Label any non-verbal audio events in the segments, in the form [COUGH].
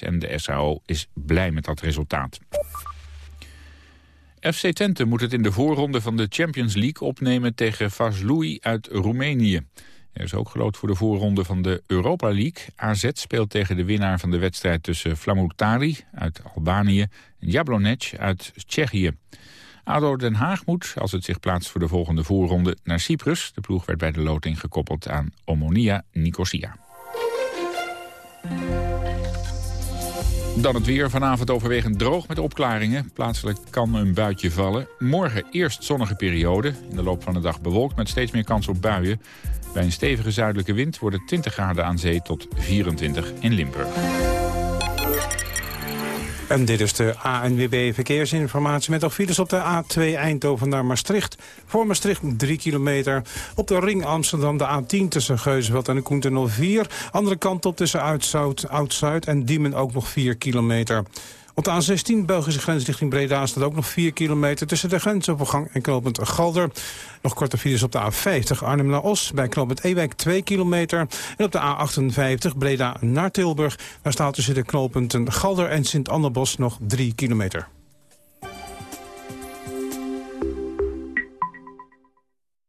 en de SAO is blij met dat resultaat. FC Twente moet het in de voorronde van de Champions League opnemen tegen Vaslui uit Roemenië. Er is ook geloot voor de voorronde van de Europa League. AZ speelt tegen de winnaar van de wedstrijd tussen Flamurtari uit Albanië en Jablonec uit Tsjechië. ADO Den Haag moet, als het zich plaatst voor de volgende voorronde, naar Cyprus. De ploeg werd bij de loting gekoppeld aan Omonia Nicosia. Dan het weer. Vanavond overwegend droog met opklaringen. Plaatselijk kan een buitje vallen. Morgen eerst zonnige periode. In de loop van de dag bewolkt met steeds meer kans op buien. Bij een stevige zuidelijke wind worden 20 graden aan zee tot 24 in Limburg. En dit is de ANWB Verkeersinformatie met nog files op de A2 Eindhoven naar Maastricht. Voor Maastricht 3 kilometer. Op de ring Amsterdam de A10 tussen Geuzenveld en de Koentunnel 4. Andere kant op tussen Oud-Zuid en Diemen ook nog 4 kilometer. Op de A16 Belgische grens richting Breda staat ook nog 4 kilometer... tussen de grensovergang en knooppunt Galder. Nog korte files op de A50 Arnhem naar Os bij knooppunt Ewijk 2 kilometer. En op de A58 Breda naar Tilburg. Daar staat tussen de knooppunten Galder en Sint-Annebos nog 3 kilometer.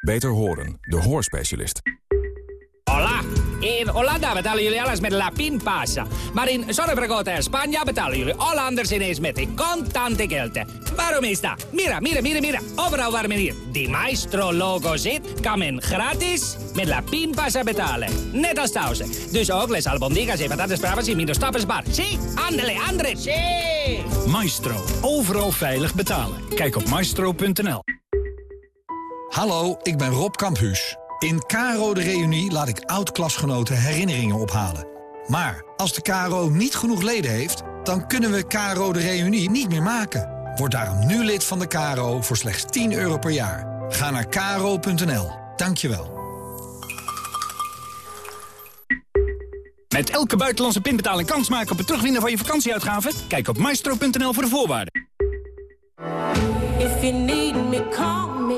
Beter horen, de hoorspecialist. Hola, in Hollanda betalen jullie alles met La Pinpasa. Maar in Zorrebrigota en Spanje betalen jullie Hollanders ineens met de contante geld. Waarom is dat? Mira, mira, mira, mira. Overal waar men hier die Maestro-logo zit, kan men gratis met La Pinpasa betalen. Net als thuis. Dus ook les albondigas en patatas bravas in minder stappersbar. Zie, andele, andere. Zie. Maestro, overal veilig betalen. Kijk op maestro.nl. Hallo, ik ben Rob Kamphuus. In Caro de Reunie laat ik oud-klasgenoten herinneringen ophalen. Maar als de Caro niet genoeg leden heeft, dan kunnen we Caro de Reunie niet meer maken. Word daarom nu lid van de Caro voor slechts 10 euro per jaar. Ga naar caro.nl. Dankjewel. Met elke buitenlandse pinbetaling kans maken op het terugwinnen van je vakantieuitgaven? Kijk op maestro.nl voor de voorwaarden.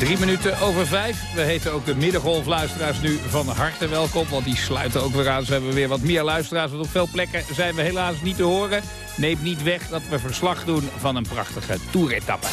Drie minuten over vijf. We heten ook de middengolfluisteraars nu van harte welkom. Want die sluiten ook weer aan. Ze hebben weer wat meer luisteraars. Want op veel plekken zijn we helaas niet te horen. Neemt niet weg dat we verslag doen van een prachtige toeretappe.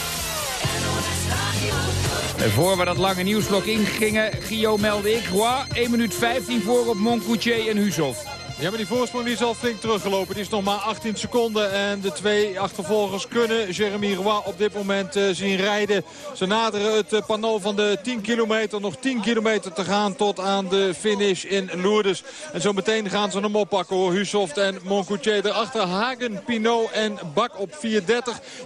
Voor we dat lange nieuwsblok ingingen, Gio meldde ik, Roy, 1 minuut 15 voor op Moncoutier en Huzov. Ja, maar die voorsprong die is al flink teruggelopen. Het is nog maar 18 seconden. En de twee achtervolgers kunnen Jeremy Roy op dit moment uh, zien rijden. Ze naderen het uh, paneel van de 10 kilometer. Nog 10 kilometer te gaan tot aan de finish in Lourdes. En zo meteen gaan ze hem oppakken hoor. Husoft en Moncoutier erachter. Hagen, Pinot en Bak op 4.30.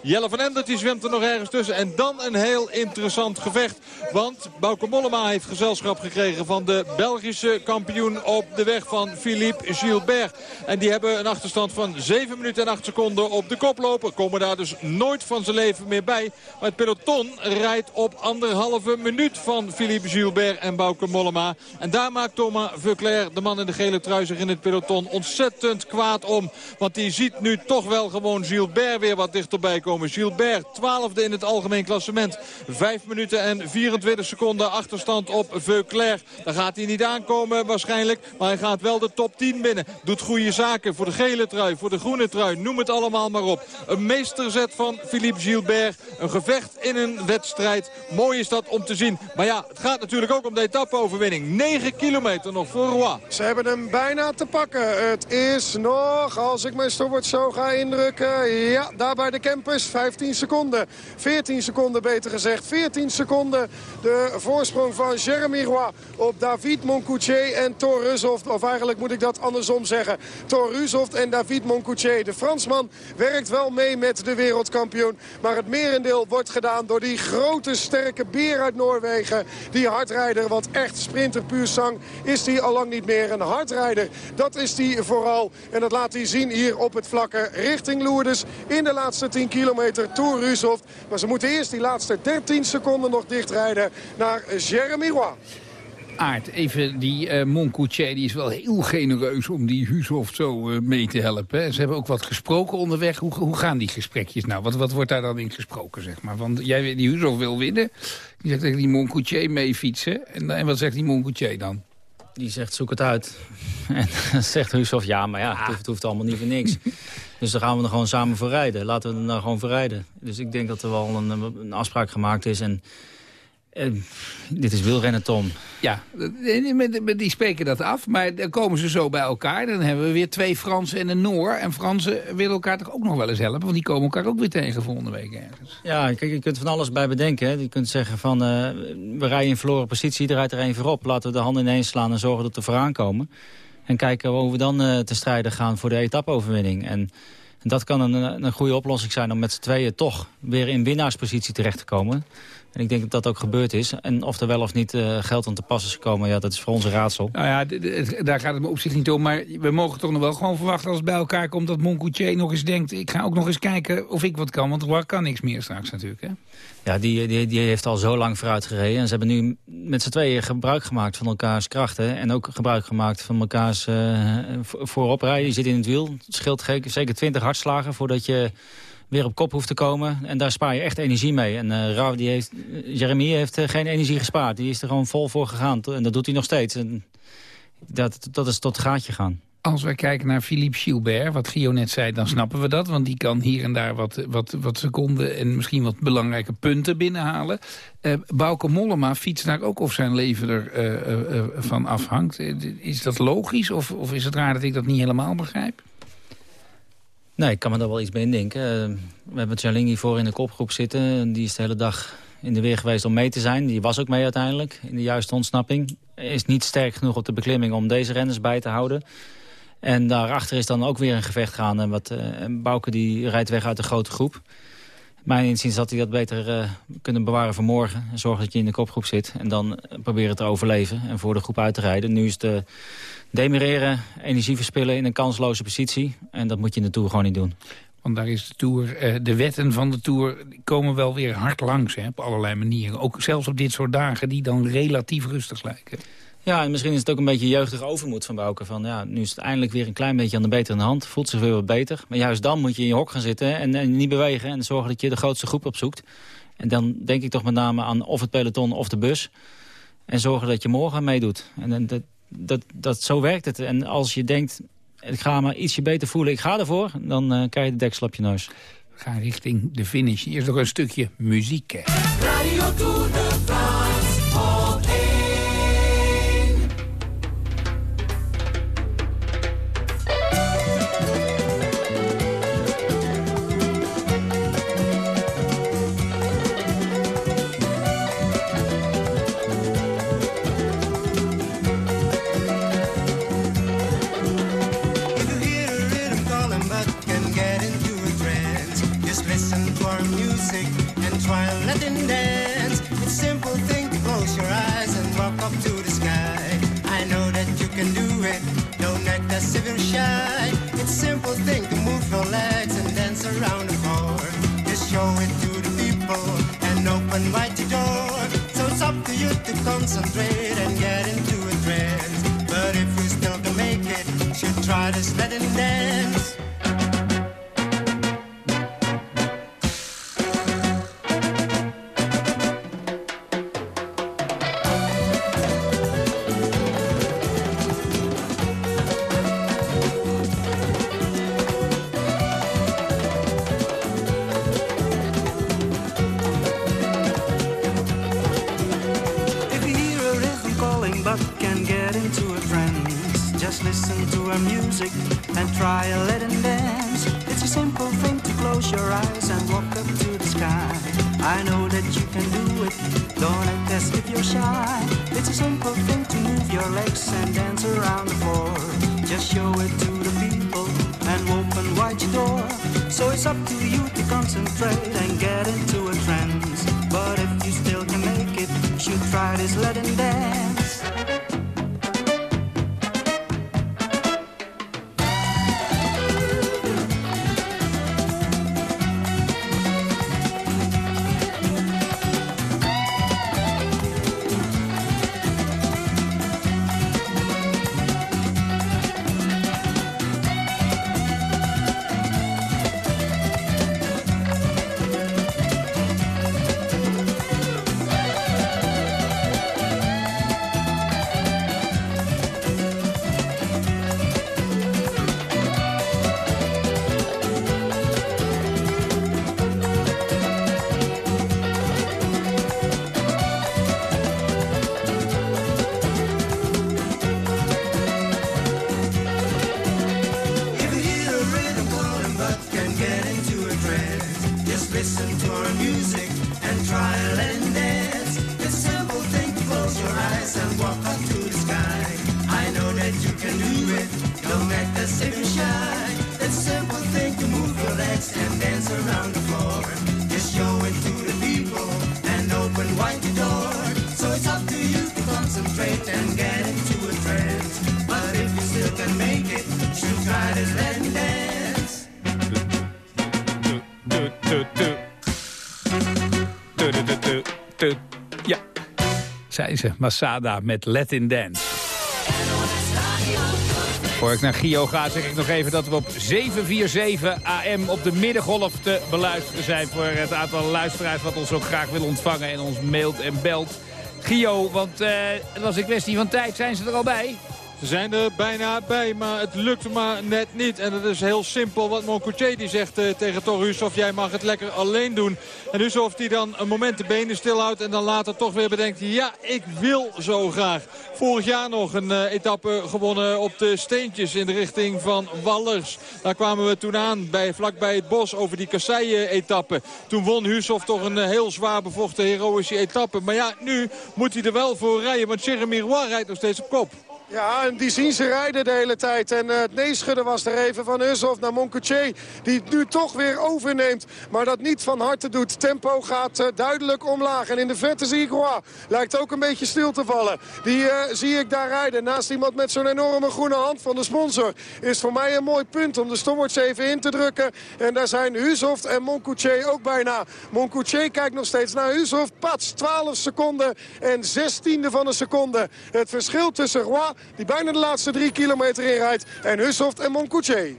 Jelle van Endert die zwemt er nog ergens tussen. En dan een heel interessant gevecht. Want Bauke Mollema heeft gezelschap gekregen van de Belgische kampioen op de weg van Philippe Gilbert. En die hebben een achterstand van 7 minuten en 8 seconden op de koploper. Komen daar dus nooit van zijn leven meer bij. Maar het peloton rijdt op anderhalve minuut van Philippe Gilbert en Bauke Mollema. En daar maakt Thomas Vuclair, de man in de gele trui, zich in het peloton ontzettend kwaad om. Want die ziet nu toch wel gewoon Gilbert weer wat dichterbij komen. Gilbert, twaalfde in het algemeen klassement. 5 minuten en 24 seconden achterstand op Vuclair. Daar gaat hij niet aankomen waarschijnlijk. Maar hij gaat wel de top 10 binnen Doet goede zaken voor de gele trui, voor de groene trui. Noem het allemaal maar op. Een meesterzet van Philippe Gilbert. Een gevecht in een wedstrijd. Mooi is dat om te zien. Maar ja, het gaat natuurlijk ook om de etappe-overwinning. 9 kilometer nog voor Roy. Ze hebben hem bijna te pakken. Het is nog, als ik mijn stopwatch zo ga indrukken... ja, daar bij de campus 15 seconden. 14 seconden beter gezegd. 14 seconden de voorsprong van Jeremy Roy op David Moncoutier en Thor. Of eigenlijk moet ik dat andersom zeggen. Thor Rushoft en David Moncoutier. De Fransman werkt wel mee met de wereldkampioen. Maar het merendeel wordt gedaan door die grote sterke beer uit Noorwegen. Die hardrijder, want echt sprinter puur sang is die al lang niet meer. Een hardrijder, dat is die vooral. En dat laat hij zien hier op het vlakke richting Lourdes. In de laatste 10 kilometer Tour Rushoft. Maar ze moeten eerst die laatste 13 seconden nog dichtrijden naar Jeremy Roy. Aard, even die uh, Moncoutier, die is wel heel genereus om die Husoft zo uh, mee te helpen. Ze hebben ook wat gesproken onderweg. Hoe, hoe gaan die gesprekjes nou? Wat, wat wordt daar dan in gesproken, zeg maar? Want jij, die Husoft wil winnen. Die zegt tegen die Moncoutier mee fietsen. En, en wat zegt die Moncoutier dan? Die zegt zoek het uit. [LAUGHS] En dan zegt Husoft ja, maar ja, het hoeft, het hoeft allemaal niet voor niks. [LAUGHS] Dus dan gaan we er gewoon samen voor rijden. Laten we er nou gewoon voor rijden. Dus ik denk dat er wel een, een afspraak gemaakt is. En uh, dit is wielrennen, Tom. Ja, die spreken dat af. Maar dan komen ze zo bij elkaar. Dan hebben we weer twee Fransen en een Noor. En Fransen willen elkaar toch ook nog wel eens helpen? Want die komen elkaar ook weer tegen volgende week ergens. Ja, kijk, je kunt van alles bij bedenken. Hè. Je kunt zeggen van, uh, we rijden in verloren positie. Er rijdt er één voorop. Laten we de handen ineens slaan en zorgen dat we vooraan komen. En kijken hoe we dan uh, te strijden gaan voor de etappe-overwinning. En dat kan een, een goede oplossing zijn om met z'n tweeën toch weer in winnaarspositie terecht te komen. En ik denk dat dat ook gebeurd is. En of er wel of niet uh, geld aan te pas is gekomen, ja, dat is voor ons een raadsel. Nou ja, daar gaat het me op zich niet om. Maar we mogen toch nog wel gewoon verwachten als het bij elkaar komt... dat Moncoutier nog eens denkt, ik ga ook nog eens kijken of ik wat kan. Want Roy kan niks meer straks natuurlijk, hè? Ja, die, die, die heeft al zo lang vooruit gereden. En ze hebben nu met z'n tweeën gebruik gemaakt van elkaars krachten. En ook gebruik gemaakt van elkaars uh, vooroprijden. Je zit in het wiel. Het scheelt zeker 20 hartslagen voordat je weer op kop hoeft te komen. En daar spaar je echt energie mee. En uh, Rauw, die heeft, Jeremy heeft uh, geen energie gespaard. Die is er gewoon vol voor gegaan. En dat doet hij nog steeds. En dat, dat is tot gaatje gaan. Als wij kijken naar Philippe Gilbert, wat Gio net zei, dan snappen we dat. Want die kan hier en daar wat, wat, wat seconden en misschien wat belangrijke punten binnenhalen. Uh, Bauke Mollema fietst daar ook of zijn leven uh, van afhangt. Is dat logisch of, of is het raar dat ik dat niet helemaal begrijp? Nee, ik kan me daar wel iets bij indenken. Uh, we hebben Charling voor in de kopgroep zitten. Die is de hele dag in de weer geweest om mee te zijn. Die was ook mee uiteindelijk in de juiste ontsnapping. Is niet sterk genoeg op de beklimming om deze renners bij te houden. En daarachter is dan ook weer een gevecht gaan. En wat, uh, Bouke die rijdt weg uit de grote groep. Mijn inziens had hij dat beter uh, kunnen bewaren voor morgen. En zorgen dat je in de kopgroep zit. En dan proberen te overleven en voor de groep uit te rijden. Nu is de demereren, energie verspillen in een kansloze positie. En dat moet je in de Tour gewoon niet doen. Want daar is de Tour, eh, de wetten van de Tour komen wel weer hard langs hè, op allerlei manieren. Ook zelfs op dit soort dagen die dan relatief rustig lijken. Ja, en misschien is het ook een beetje jeugdige overmoed van Bouke. Van, ja, nu is het eindelijk weer een klein beetje aan de betere hand. Voelt zich weer wat beter. Maar juist dan moet je in je hok gaan zitten en, en niet bewegen. En zorgen dat je de grootste groep opzoekt. En dan denk ik toch met name aan of het peloton of de bus. En zorgen dat je morgen meedoet. En dat, dat, dat, zo werkt het. En als je denkt, ik ga me ietsje beter voelen, ik ga ervoor... dan uh, krijg je de deksel op je neus. We gaan richting de finish. Eerst nog een stukje muziek. Radio Tour de concentrate and get into a trance. But if you still can make it, should try to let it dance. Legs and dance around the floor. Just show it to the people and open wide the door. So it's up to you to concentrate and get into a trance. But if you still can make it, should try this Latin dance. Ja, zijn ze. Masada met Latin Dance. Voor ik naar Gio ga, zeg ik nog even dat we op 747 AM op de middengolf te beluisteren zijn... voor het aantal luisteraars wat ons ook graag wil ontvangen en ons mailt en belt. Gio, want eh, het was een kwestie van tijd. Zijn ze er al bij? Ze zijn er bijna bij, maar het lukt maar net niet. En dat is heel simpel wat Moncoutier die zegt eh, tegen Thor Hushoff. Jij mag het lekker alleen doen. En Hushoff die dan een moment de benen stilhoudt. En dan later toch weer bedenkt. Ja, ik wil zo graag. Vorig jaar nog een eh, etappe gewonnen op de steentjes in de richting van Wallers. Daar kwamen we toen aan bij, vlakbij het bos over die kasseien-etappe. Toen won Hushoff toch een eh, heel zwaar bevochten heroïsche etappe. Maar ja, nu moet hij er wel voor rijden. Want Jeremy Roy rijdt nog steeds op kop. Ja, en die zien ze rijden de hele tijd. En eh, het neeschudden was er even van Hushoff naar Moncoutier. Die het nu toch weer overneemt. Maar dat niet van harte doet. Tempo gaat eh, duidelijk omlaag. En in de verte zie ik Roy. Lijkt ook een beetje stil te vallen. Die eh, zie ik daar rijden. Naast iemand met zo'n enorme groene hand van de sponsor. Is voor mij een mooi punt om de stopwatch even in te drukken. En daar zijn Hushoff en Moncoutier ook bijna. Moncoutier kijkt nog steeds naar Hushoff. Pats, 12 seconden en 16e van een seconde. Het verschil tussen Roy die bijna de laatste drie kilometer inrijdt. En Hushoft en Moncoutier.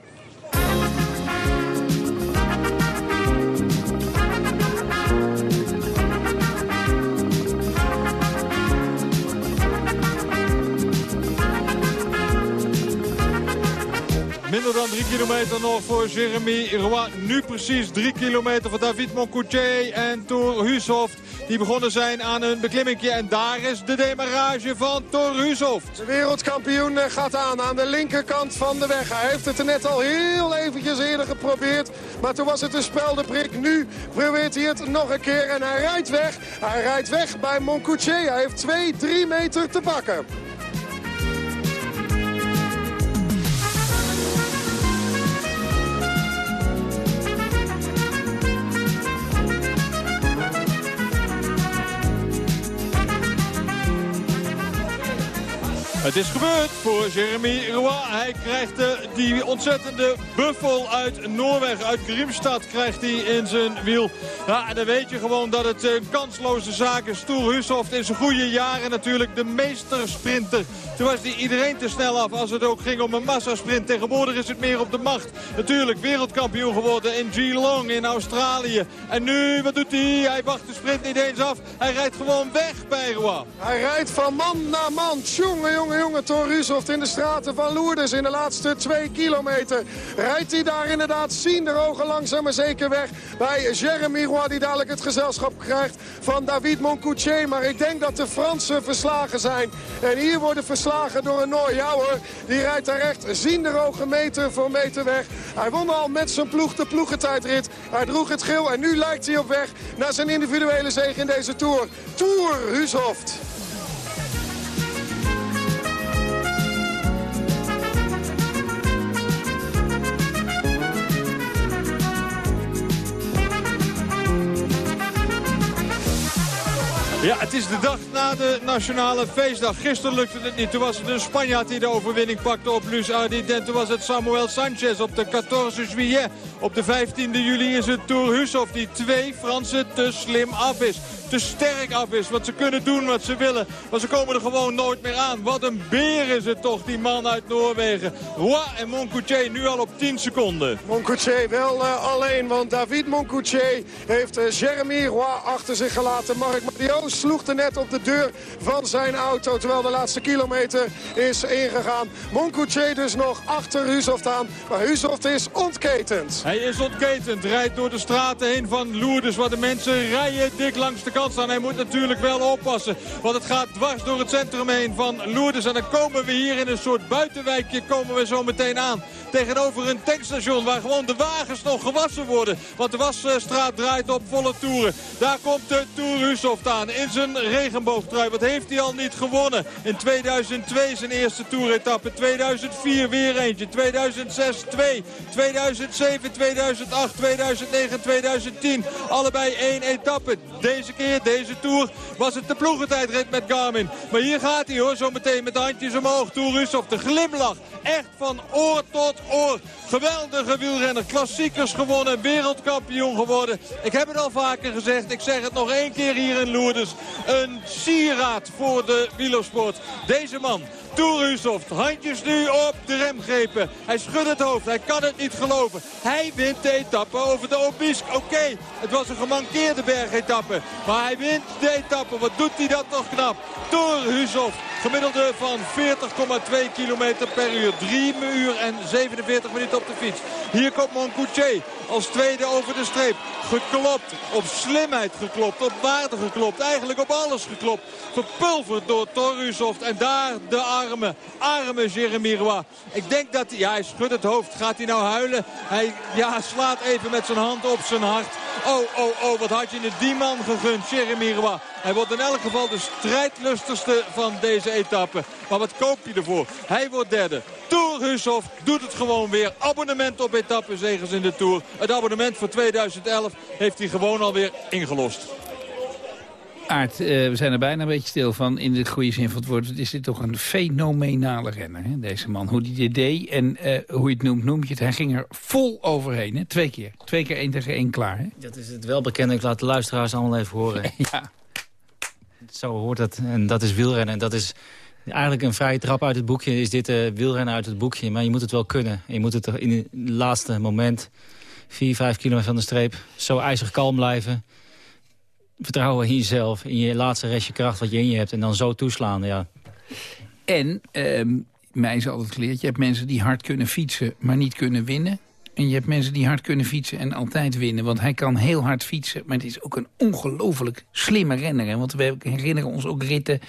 Minder dan drie kilometer nog voor Jeremy Roy. Nu precies drie kilometer voor David Moncoutier en Thor Hushoft. Die begonnen zijn aan een beklimmingje. En daar is de demarrage van Thor Hushoft. De wereldkampioen eh, gaat aan aan de linkerkant van de weg. Hij heeft het er net al heel eventjes eerder geprobeerd. Maar toen was het een speldeprik. Nu probeert hij het nog een keer en hij rijdt weg. Hij rijdt weg bij Moncoutier. Hij heeft 2, 3 meter te pakken. Het is gebeurd voor Jeremy Roy. Hij krijgt uh, die ontzettende buffel uit Noorwegen, uit Grimstad, krijgt hij in zijn wiel. Ja, en dan weet je gewoon dat het een kansloze zaak is. Stoer Hushoft in zijn goede jaren natuurlijk de meestersprinter. Toen was hij iedereen te snel af als het ook ging om een massasprint. Tegenwoordig is het meer op de macht. Natuurlijk wereldkampioen geworden in Geelong in Australië. En nu, wat doet hij? Hij wacht de sprint niet eens af. Hij rijdt gewoon weg bij Roy. Hij rijdt van man naar man. Tjonge, jonge, jonge Thor Rusoft in de straten van Lourdes in de laatste twee kilometer. Rijdt hij daar inderdaad zien de ogen langzaam maar zeker weg bij Jeremy Roy die dadelijk het gezelschap krijgt van David Moncoutier. Maar ik denk dat de Fransen verslagen zijn. En hier worden verslagen door een Noor. Hoor, die rijdt daar echt zien de ogen meter voor meter weg. Hij won al met zijn ploeg de ploegentijdrit. Hij droeg het geel en nu lijkt hij op weg naar zijn individuele zege in deze Tour. Tour Huushoft. Ja, het is de dag na de nationale feestdag. Gisteren lukte het niet. Toen was het een Spanjaard die de overwinning pakte op Luz Ardit. En toen was het Samuel Sanchez op de 14 juillet. Op de 15e juli is het Tour Hushoff die twee Fransen te slim af is. Te sterk af is. Want ze kunnen doen wat ze willen. Maar ze komen er gewoon nooit meer aan. Wat een beer is het toch, die man uit Noorwegen. Roy en Moncoutier nu al op 10 seconden. Moncoutier wel uh, alleen, want David Moncoutier heeft uh, Jeremy Roy achter zich gelaten. Mark Mario sloeg er net op de deur van zijn auto, terwijl de laatste kilometer is ingegaan. Moncoutier dus nog achter Husoft aan, maar Husoft is ontketend. Hij is ontketend, rijdt door de straten heen van Lourdes, waar de mensen rijden dik langs de kant Hij moet natuurlijk wel oppassen, want het gaat dwars door het centrum heen van Lourdes. En dan komen we hier in een soort buitenwijkje, komen we zo meteen aan. Tegenover een tankstation waar gewoon de wagens nog gewassen worden. Want de wasstraat draait op volle toeren. Daar komt de Tour Husoft aan in zijn regenboogtrui. Wat heeft hij al niet gewonnen? In 2002 zijn eerste toeretappe. 2004 weer eentje. 2006 twee. 2007, 2008, 2009, 2010. Allebei één etappe. Deze keer, deze Tour, was het de ploegentijdrit met Garmin. Maar hier gaat hij hoor, zometeen met de handjes omhoog. Tour Husoft, de glimlach. Echt van oor tot oor. Geweldige wielrenner. Klassiekers gewonnen. Wereldkampioen geworden. Ik heb het al vaker gezegd. Ik zeg het nog één keer hier in Lourdes. Een sieraad voor de wielersport. Deze man. Tour Husoft. Handjes nu op de remgrepen. Hij schudt het hoofd. Hij kan het niet geloven. Hij wint de etappe over de Obisk. Oké, het was een gemankeerde bergetappe. Maar hij wint de etappe. Wat doet hij dat toch knap. Tour Husoft. Gemiddelde van 40,2 kilometer per uur. 3 uur en 47 minuten op de fiets. Hier komt Moncoutier als tweede over de streep. Geklopt, op slimheid geklopt, op waarde geklopt. Eigenlijk op alles geklopt. Verpulverd door Torushoft. En daar de arme, arme Jeremy Roy. Ik denk dat hij, ja hij schudt het hoofd. Gaat hij nou huilen? Hij ja, slaat even met zijn hand op zijn hart. Oh, oh, oh, wat had je die man gegund, Jeremy Roy. Hij wordt in elk geval de strijdlustigste van deze etappe. Maar wat koop je ervoor? Hij wordt derde. Tour Hushoff doet het gewoon weer. Abonnement op etappenzegers in de Tour. Het abonnement voor 2011 heeft hij gewoon alweer ingelost. Aard, uh, we zijn er bijna een beetje stil van. In de goede zin van het woord is dit toch een fenomenale renner, hè? deze man. Hoe hij dit deed en uh, hoe je het noemt, noem je het. Hij ging er vol overheen, hè? twee keer. Twee keer één tegen één klaar. Hè? Dat is het welbekende. Ik laat de luisteraars allemaal even horen. [LAUGHS] ja. Zo hoort het. En dat is wielrennen. En dat is eigenlijk een vrije trap uit het boekje. Is dit uh, wielrennen uit het boekje. Maar je moet het wel kunnen. Je moet het in het laatste moment, vier, vijf kilometer van de streep... zo ijzig kalm blijven vertrouwen in jezelf, in je laatste restje kracht wat je in je hebt... en dan zo toeslaan, ja. En, uh, mij is altijd geleerd, je hebt mensen die hard kunnen fietsen... maar niet kunnen winnen. En je hebt mensen die hard kunnen fietsen en altijd winnen. Want hij kan heel hard fietsen, maar het is ook een ongelooflijk slimme renner. Want we herinneren ons ook ritten.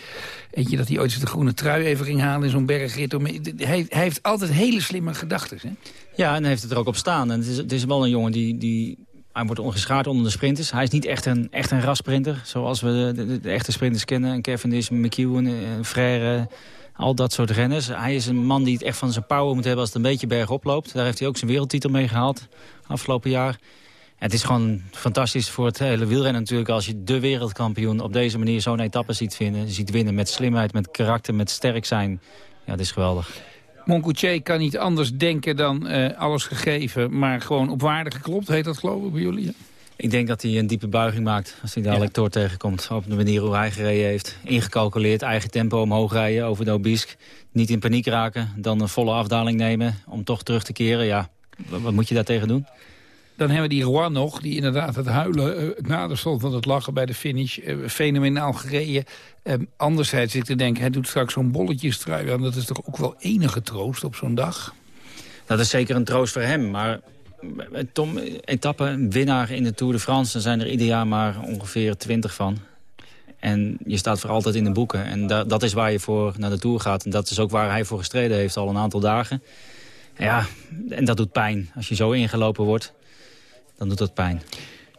Weet je dat hij ooit de groene trui even ging halen in zo'n bergrit. Hij, hij heeft altijd hele slimme gedachten. Ja, en hij heeft het er ook op staan. En het is, is wel een jongen die... die hij wordt ongeschaard onder de sprinters. Hij is niet echt een, echt een rasprinter, zoals we de, echte sprinters kennen. Cavendish, McEwen, Frère, al dat soort renners. Hij is een man die het echt van zijn power moet hebben als het een beetje bergop loopt. Daar heeft hij ook zijn wereldtitel mee gehaald afgelopen jaar. Het is gewoon fantastisch voor het hele wielrennen natuurlijk... als je de wereldkampioen op deze manier zo'n etappe ziet, vinden, ziet winnen... met slimheid, met karakter, met sterk zijn. Ja, het is geweldig. Moncoutier kan niet anders denken dan uh, alles gegeven... maar gewoon op waarde geklopt, heet dat geloof ik bij jullie? Ja? Ik denk dat hij een diepe buiging maakt als hij dadelijk ja. Tor tegenkomt. Op de manier hoe hij gereden heeft. Ingecalculeerd, eigen tempo omhoog rijden over de Obisk. Niet in paniek raken, dan een volle afdaling nemen om toch terug te keren. Ja, wat, wat moet je daar tegen doen? Dan hebben we die Roy nog, die inderdaad het huilen uh, het nader stond van het lachen bij de finish. Uh, fenomenaal gereden. Um, anderzijds zit ik te denken, hij doet straks zo'n bolletjestrui aan. Dat is toch ook wel enige troost op zo'n dag? Dat is zeker een troost voor hem, maar... Tom, etappe, winnaar in de Tour de France... er zijn er ieder jaar maar ongeveer twintig van. En je staat voor altijd in de boeken. En da dat is waar je voor naar de Tour gaat. En dat is ook waar hij voor gestreden heeft al een aantal dagen. Ja, en dat doet pijn. Als je zo ingelopen wordt, dan doet dat pijn.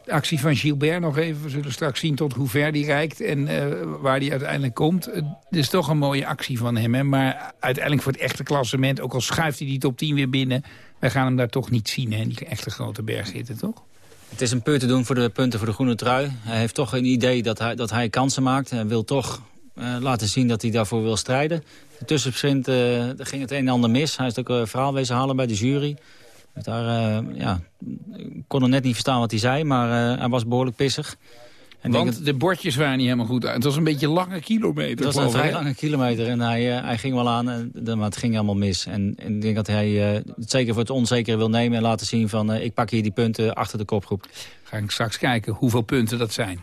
De actie van Gilbert nog even. We zullen straks zien tot hoe ver die reikt en uh, waar die uiteindelijk komt. Het is toch een mooie actie van hem. Maar uiteindelijk voor het echte klassement, ook al schuift hij die top 10 weer binnen... wij gaan hem daar toch niet zien, hè? die echte grote berghitten, toch? Het is een punt te doen voor de punten voor de groene trui. Hij heeft toch een idee dat hij, dat hij kansen maakt. Hij wil toch uh, laten zien dat hij daarvoor wil strijden. De tussensprint uh, ging het een en ander mis. Hij is ook een verhaal wezen halen bij de jury. Daar, ja, kon er net niet verstaan wat hij zei, maar hij was behoorlijk pissig. En Want dat... de bordjes waren niet helemaal goed uit. Het was een beetje een lange kilometer. Het was een vrij lange kilometer en hij, hij ging wel aan, en, maar het ging helemaal mis. En, en ik denk dat hij het zeker voor het onzekere wil nemen en laten zien van... ik pak hier die punten achter de kopgroep. Ga ik straks kijken hoeveel punten dat zijn.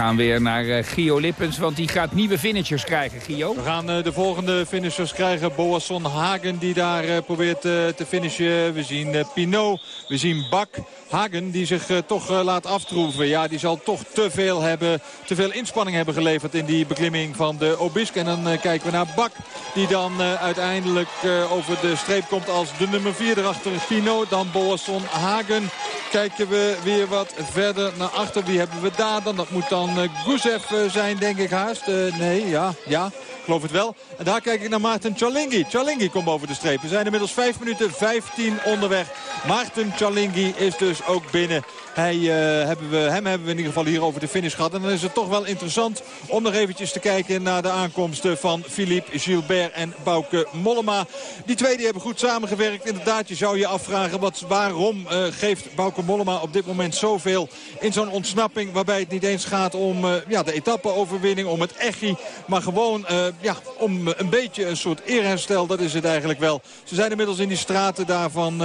Gaan weer naar uh, Gio Lippens, want die gaat nieuwe finishers krijgen, Gio. We gaan uh, de volgende finishers krijgen. Boasson Hagen die daar uh, probeert te finishen. We zien Pinot, we zien Bak. Hagen die zich toch laat aftroeven. Ja, die zal toch te veel, hebben, te veel inspanning hebben geleverd in die beklimming van de Obisk. En dan kijken we naar Bak die dan uiteindelijk over de streep komt als de nummer 4 erachter. Pinot, dan Boasson Hagen. Kijken we weer wat verder naar achter. Wie hebben we daar dan? Dat moet dan uh, Gusev uh, zijn, denk ik haast. Uh, nee, ja, ja geloof het wel. En daar kijk ik naar Maarten Chalingi. Chalingi komt over de streep. We zijn inmiddels 5 minuten 15 onderweg. Maarten Chalingi is dus ook binnen. Hij, uh, hebben we, hem hebben we in ieder geval hier over de finish gehad. En dan is het toch wel interessant om nog eventjes te kijken naar de aankomsten van Philippe Gilbert en Bouke Mollema. Die twee die hebben goed samengewerkt. Inderdaad, je zou je afvragen wat, waarom uh, geeft Bouke Mollema op dit moment zoveel in zo'n ontsnapping. Waarbij het niet eens gaat om uh, ja, de etappe-overwinning, om het echi. Maar gewoon ja, om een beetje een soort eerherstel. Dat is het eigenlijk wel. Ze zijn inmiddels in die straten daar van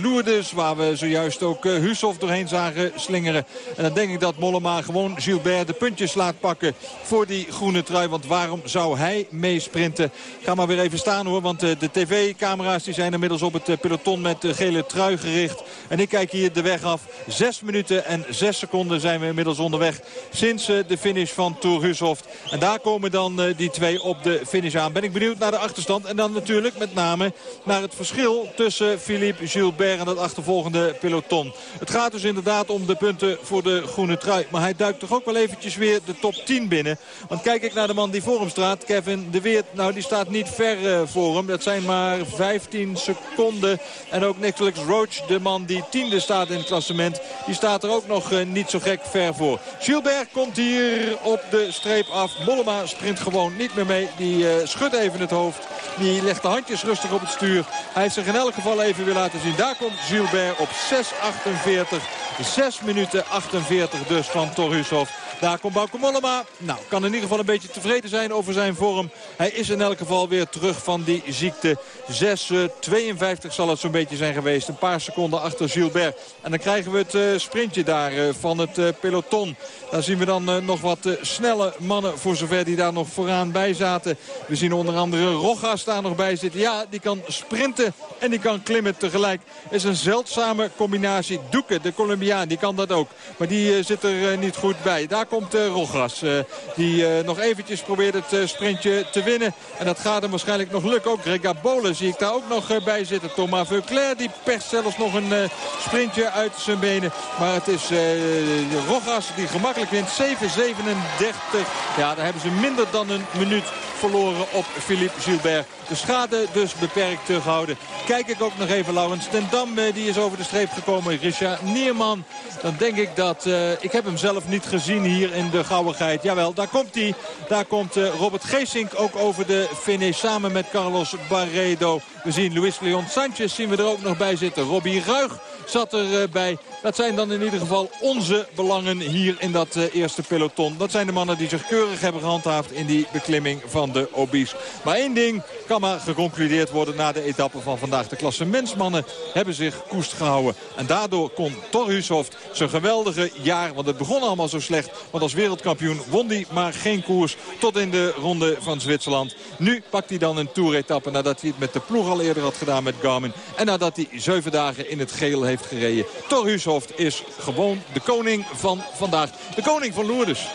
Lourdes. Waar we zojuist ook Hushoff doorheen zagen slingeren. En dan denk ik dat Mollema gewoon Gilbert de puntjes laat pakken voor die groene trui. Want waarom zou hij meesprinten? Ga maar weer even staan hoor. Want de tv-camera's zijn inmiddels op het peloton met de gele trui gericht. En ik kijk hier de weg af. Zes minuten en zes seconden zijn we inmiddels onderweg. Sinds de finish van Tour Hushoft. En daar komen dan die twee op de finish aan. Ben ik benieuwd naar de achterstand. En dan natuurlijk met name naar het verschil tussen Philippe Gilbert en het achtervolgende peloton. Het gaat dus inderdaad om de punten voor de groene trui. Maar hij duikt toch ook wel eventjes weer de top 10 binnen. Want kijk ik naar de man die voor hem staat. Kevin de Weert, nou die staat niet ver uh, voor hem. Dat zijn maar 15 seconden. En ook Nicholas Roach, de man die tiende staat in het klassement. Die staat er ook nog uh, niet zo gek ver voor. Gilbert komt hier op de streep af. Mollema sprint gewoon niet meer mee. Die uh, schudt even het hoofd. Die legt de handjes rustig op het stuur. Hij heeft zich in elk geval even weer laten zien. Daar komt Gilbert op 6.48. 6 minuten 48 dus van Torhushoff. Daar komt Bauke Mollema. Nou, kan in ieder geval een beetje tevreden zijn over zijn vorm. Hij is in elk geval weer terug van die ziekte. 6.52 zal het zo'n beetje zijn geweest. Een paar seconden achter Gilbert. En dan krijgen we het uh, sprintje daar uh, van het peloton. Daar zien we dan nog wat snelle mannen voor zover die daar nog vooraan bij zaten. We zien onder andere Rogas daar nog bij zitten. Ja, die kan sprinten en die kan klimmen tegelijk. is een zeldzame combinatie. Doeken, de Colombiaan, die kan dat ook. Maar die zit er niet goed bij. Daar komt uh, Rogras. Uh, die uh, nog eventjes probeert het sprintje te winnen. En dat gaat hem waarschijnlijk nog lukken. Ook Bole zie ik daar ook nog bij zitten. Thomas Veuclair die perst zelfs nog een sprintje uit zijn benen. Maar het is Rogras die gemakkelijk wint. 7-37. Ja, daar hebben ze minder dan een minuut verloren op Philippe Gilbert. De schade dus beperkt terughouden. Kijk ik ook nog even Laurens ten Dam. Die is over de streep gekomen. Richard Nierman. Dan denk ik dat... Ik heb hem zelf niet gezien hier in de gauwigheid. Jawel, daar komt hij. Daar komt uh, Robert Geesink ook over de finish. Samen met Carlos Barredo. We zien Luis Leon Sanchez zien we er ook nog bij zitten. Robbie Ruig zat erbij. Dat zijn dan in ieder geval onze belangen hier in dat uh, eerste peloton. Dat zijn de mannen die zich keurig hebben gehandhaafd in die beklimming van de Obies. Maar één ding kan maar geconcludeerd worden na de etappe van vandaag. De klasse mensmannen hebben zich koest gehouden. En daardoor kon Thor Hushoft zijn geweldige jaar, want het begon allemaal zo slecht. Want als wereldkampioen won hij maar geen koers tot in de ronde van Zwitserland. Nu pakt hij dan een toeretappe nadat hij het met de ploeg al eerder had gedaan met Garmin. En nadat hij zeven dagen in het geel heeft gereden. Thor Hushoft is gewoon de koning van vandaag. De koning van Lourdes.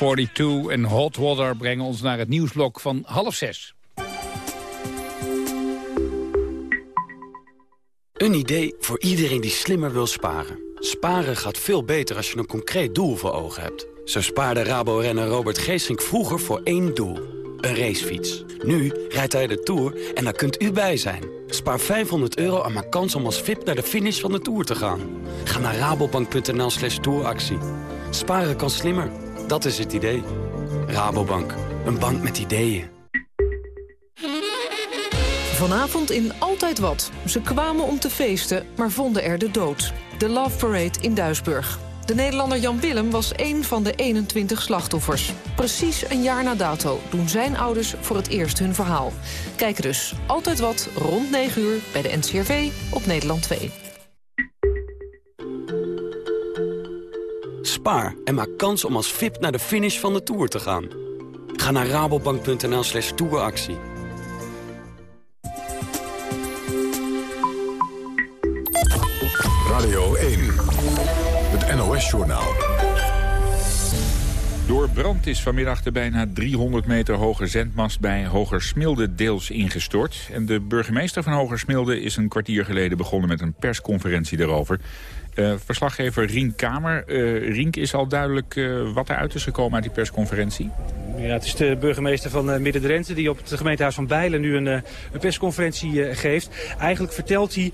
42 en Hot Water brengen ons naar het nieuwsblok van half zes. Een idee voor iedereen die slimmer wil sparen. Sparen gaat veel beter als je een concreet doel voor ogen hebt. Zo spaarde Rabo-renner Robert Geesink vroeger voor één doel. Een racefiets. Nu rijdt hij de Tour en daar kunt u bij zijn. Spaar 500 euro en maak kans om als VIP naar de finish van de Tour te gaan. Ga naar rabobank.nl slash touractie. Sparen kan slimmer, dat is het idee. Rabobank, een bank met ideeën. Vanavond in Altijd Wat. Ze kwamen om te feesten, maar vonden er de dood. De Love Parade in Duisburg. De Nederlander Jan Willem was één van de 21 slachtoffers. Precies een jaar na dato doen zijn ouders voor het eerst hun verhaal. Kijk dus Altijd Wat rond 9 uur bij de NCRV op Nederland 2. Spaar en maak kans om als VIP naar de finish van de Tour te gaan. Ga naar rabobank.nl slash touractie. Radio 1, het NOS-journaal. Door brand is vanmiddag de bijna 300 meter hoge zendmast bij Hogersmilde deels ingestort. En de burgemeester van Hogersmilde is een kwartier geleden begonnen met een persconferentie daarover. Uh, verslaggever Rink Kamer. Uh, Rink, is al duidelijk uh, wat eruit is gekomen uit die persconferentie? Ja, het is de burgemeester van uh, Midden-Drenthe die op het gemeentehuis van Bijlen nu een, uh, een persconferentie uh, geeft. Eigenlijk vertelt hij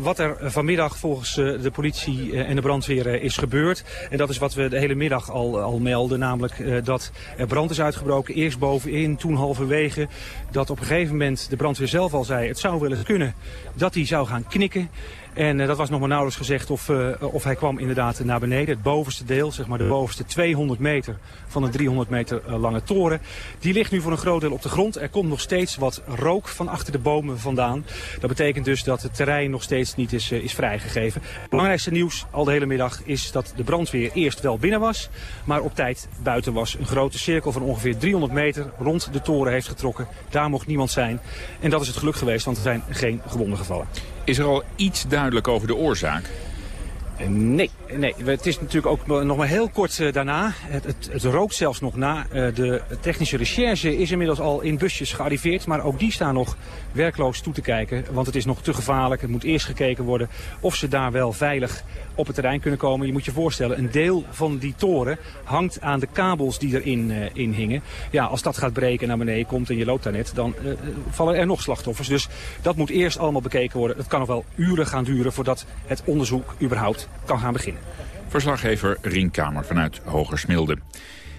wat er vanmiddag volgens de politie en de brandweer is gebeurd. En dat is wat we de hele middag al, al melden, namelijk dat er brand is uitgebroken. Eerst bovenin, toen halverwege. Dat op een gegeven moment de brandweer zelf al zei, het zou wel eens kunnen dat hij zou gaan knikken. En uh, dat was nog maar nauwelijks gezegd of, uh, of hij kwam inderdaad naar beneden. Het bovenste deel, zeg maar de bovenste 200 meter van een 300 meter uh, lange toren. Die ligt nu voor een groot deel op de grond. Er komt nog steeds wat rook van achter de bomen vandaan. Dat betekent dus dat het terrein nog steeds niet is, is vrijgegeven. Het belangrijkste nieuws al de hele middag is dat de brandweer eerst wel binnen was. Maar op tijd buiten was. Een grote cirkel van ongeveer 300 meter rond de toren heeft getrokken. Daar mocht niemand zijn. En dat is het geluk geweest, want er zijn geen gewonden gevallen. Is er al iets duidelijk over de oorzaak? Nee, nee, het is natuurlijk ook nog maar heel kort uh, daarna. Het, het, rookt zelfs nog na. Uh, de technische recherche is inmiddels al in busjes gearriveerd. Maar ook die staan nog werkloos toe te kijken. Want het is nog te gevaarlijk. Het moet eerst gekeken worden of ze daar wel veilig op het terrein kunnen komen. Je moet je voorstellen, een deel van die toren hangt aan de kabels die erin uh, in hingen. Ja, als dat gaat breken en naar beneden komt en je loopt daar net, dan uh, vallen er nog slachtoffers. Dus dat moet eerst allemaal bekeken worden. Het kan nog wel uren gaan duren voordat het onderzoek überhaupt kan gaan beginnen. Verslaggever Rienkamer vanuit Hogersmilde.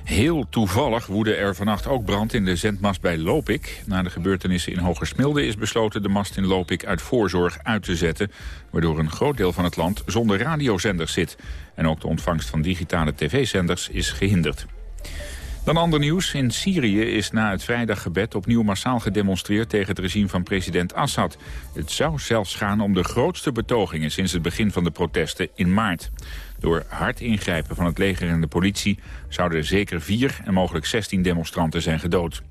Heel toevallig woedde er vannacht ook brand in de zendmast bij Lopik. Na de gebeurtenissen in Hogersmilde is besloten de mast in Lopik uit voorzorg uit te zetten... waardoor een groot deel van het land zonder radiozenders zit. En ook de ontvangst van digitale tv-zenders is gehinderd. Dan ander nieuws. In Syrië is na het vrijdaggebed opnieuw massaal gedemonstreerd tegen het regime van president Assad. Het zou zelfs gaan om de grootste betogingen sinds het begin van de protesten in maart. Door hard ingrijpen van het leger en de politie zouden er zeker vier en mogelijk 16 demonstranten zijn gedood.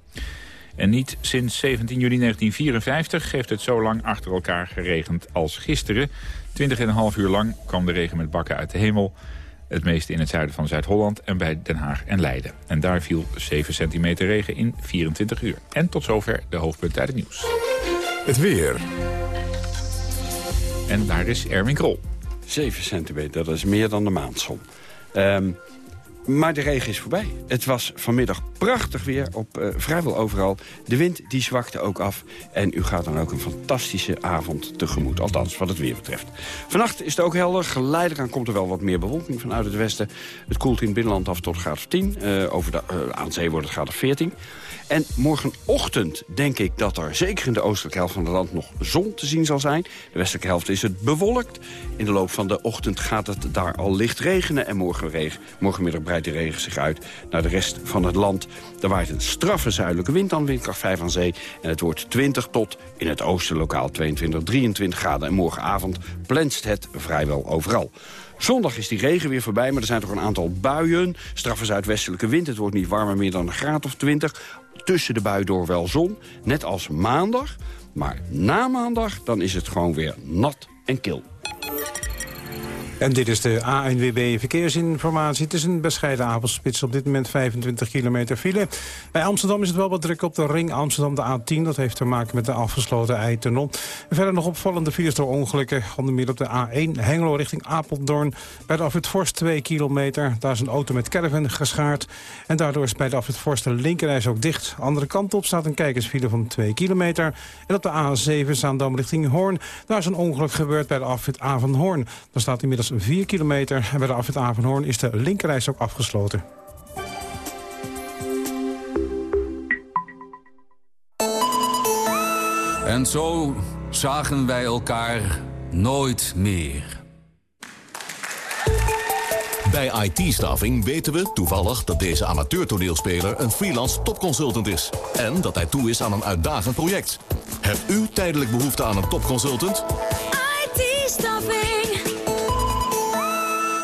En niet sinds 17 juli 1954 heeft het zo lang achter elkaar geregend als gisteren. 20,5 uur lang kwam de regen met bakken uit de hemel. Het meeste in het zuiden van Zuid-Holland en bij Den Haag en Leiden. En daar viel 7 centimeter regen in 24 uur. En tot zover de hoofdpunten uit het nieuws. Het weer. En daar is Erwin Krol. 7 centimeter, dat is meer dan de maandzon. Um, maar de regen is voorbij. Het was vanmiddag prachtig weer op uh, vrijwel overal. De wind die zwakte ook af. En u gaat dan ook een fantastische avond tegemoet. Althans, wat het weer betreft. Vannacht is het ook helder. Geleidelijk aan komt er wel wat meer bewolking vanuit het westen. Het koelt in het binnenland af tot graad of 10. Uh, over de, uh, aan zee wordt het graad of 14. En morgenochtend denk ik dat er zeker in de oostelijke helft van het land nog zon te zien zal zijn. De westelijke helft is het bewolkt. In de loop van de ochtend gaat het daar al licht regenen. En morgen regen, morgenmiddag breidt de regen zich uit naar de rest van het land. Er waait een straffe zuidelijke wind aan windkracht 5 aan zee. En het wordt 20 tot in het oosten lokaal 22, 23 graden. En morgenavond plenst het vrijwel overal. Zondag is die regen weer voorbij, maar er zijn toch een aantal buien. Straffe zuidwestelijke wind, het wordt niet warmer meer dan een graad of 20. Tussen de bui door wel zon, net als maandag. Maar na maandag, dan is het gewoon weer nat en kil. En dit is de ANWB Verkeersinformatie. Het is een bescheiden avondspits. Op dit moment 25 kilometer file. Bij Amsterdam is het wel wat druk op de ring Amsterdam, de A10. Dat heeft te maken met de afgesloten eitunnel. Verder nog opvallende files door ongelukken. Onder meer op de A1 Hengelo richting Apeldoorn. Bij de Afrit Forst 2 kilometer. Daar is een auto met caravan geschaard. En daardoor is bij de Afrit Forst de linkerreis ook dicht. Andere kant op staat een kijkersfile van 2 kilometer. En op de A7 Zaandam richting Hoorn. Daar is een ongeluk gebeurd bij de Afrit A van Hoorn. Daar staat inmiddels 4 kilometer. En bij de afrit Avanhoorn is de linkerreis ook afgesloten. En zo zagen wij elkaar nooit meer. Bij IT-staffing weten we toevallig dat deze amateurtoneelspeler een freelance topconsultant is. En dat hij toe is aan een uitdagend project. Hebt u tijdelijk behoefte aan een topconsultant? IT-staffing.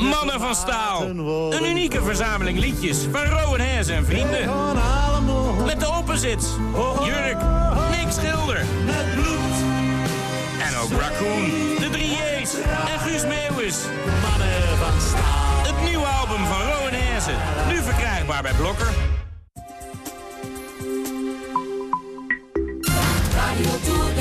Mannen van Staal. Een unieke verzameling liedjes van Rowan Hees en vrienden. Met de openzits. Jurk, Nick Schilder. En ook Raccoon, de 3J's en Guus Meeuwis. Mannen van Staal. Het nieuwe album van Rowan Hees. Nu verkrijgbaar bij Blokker. Radio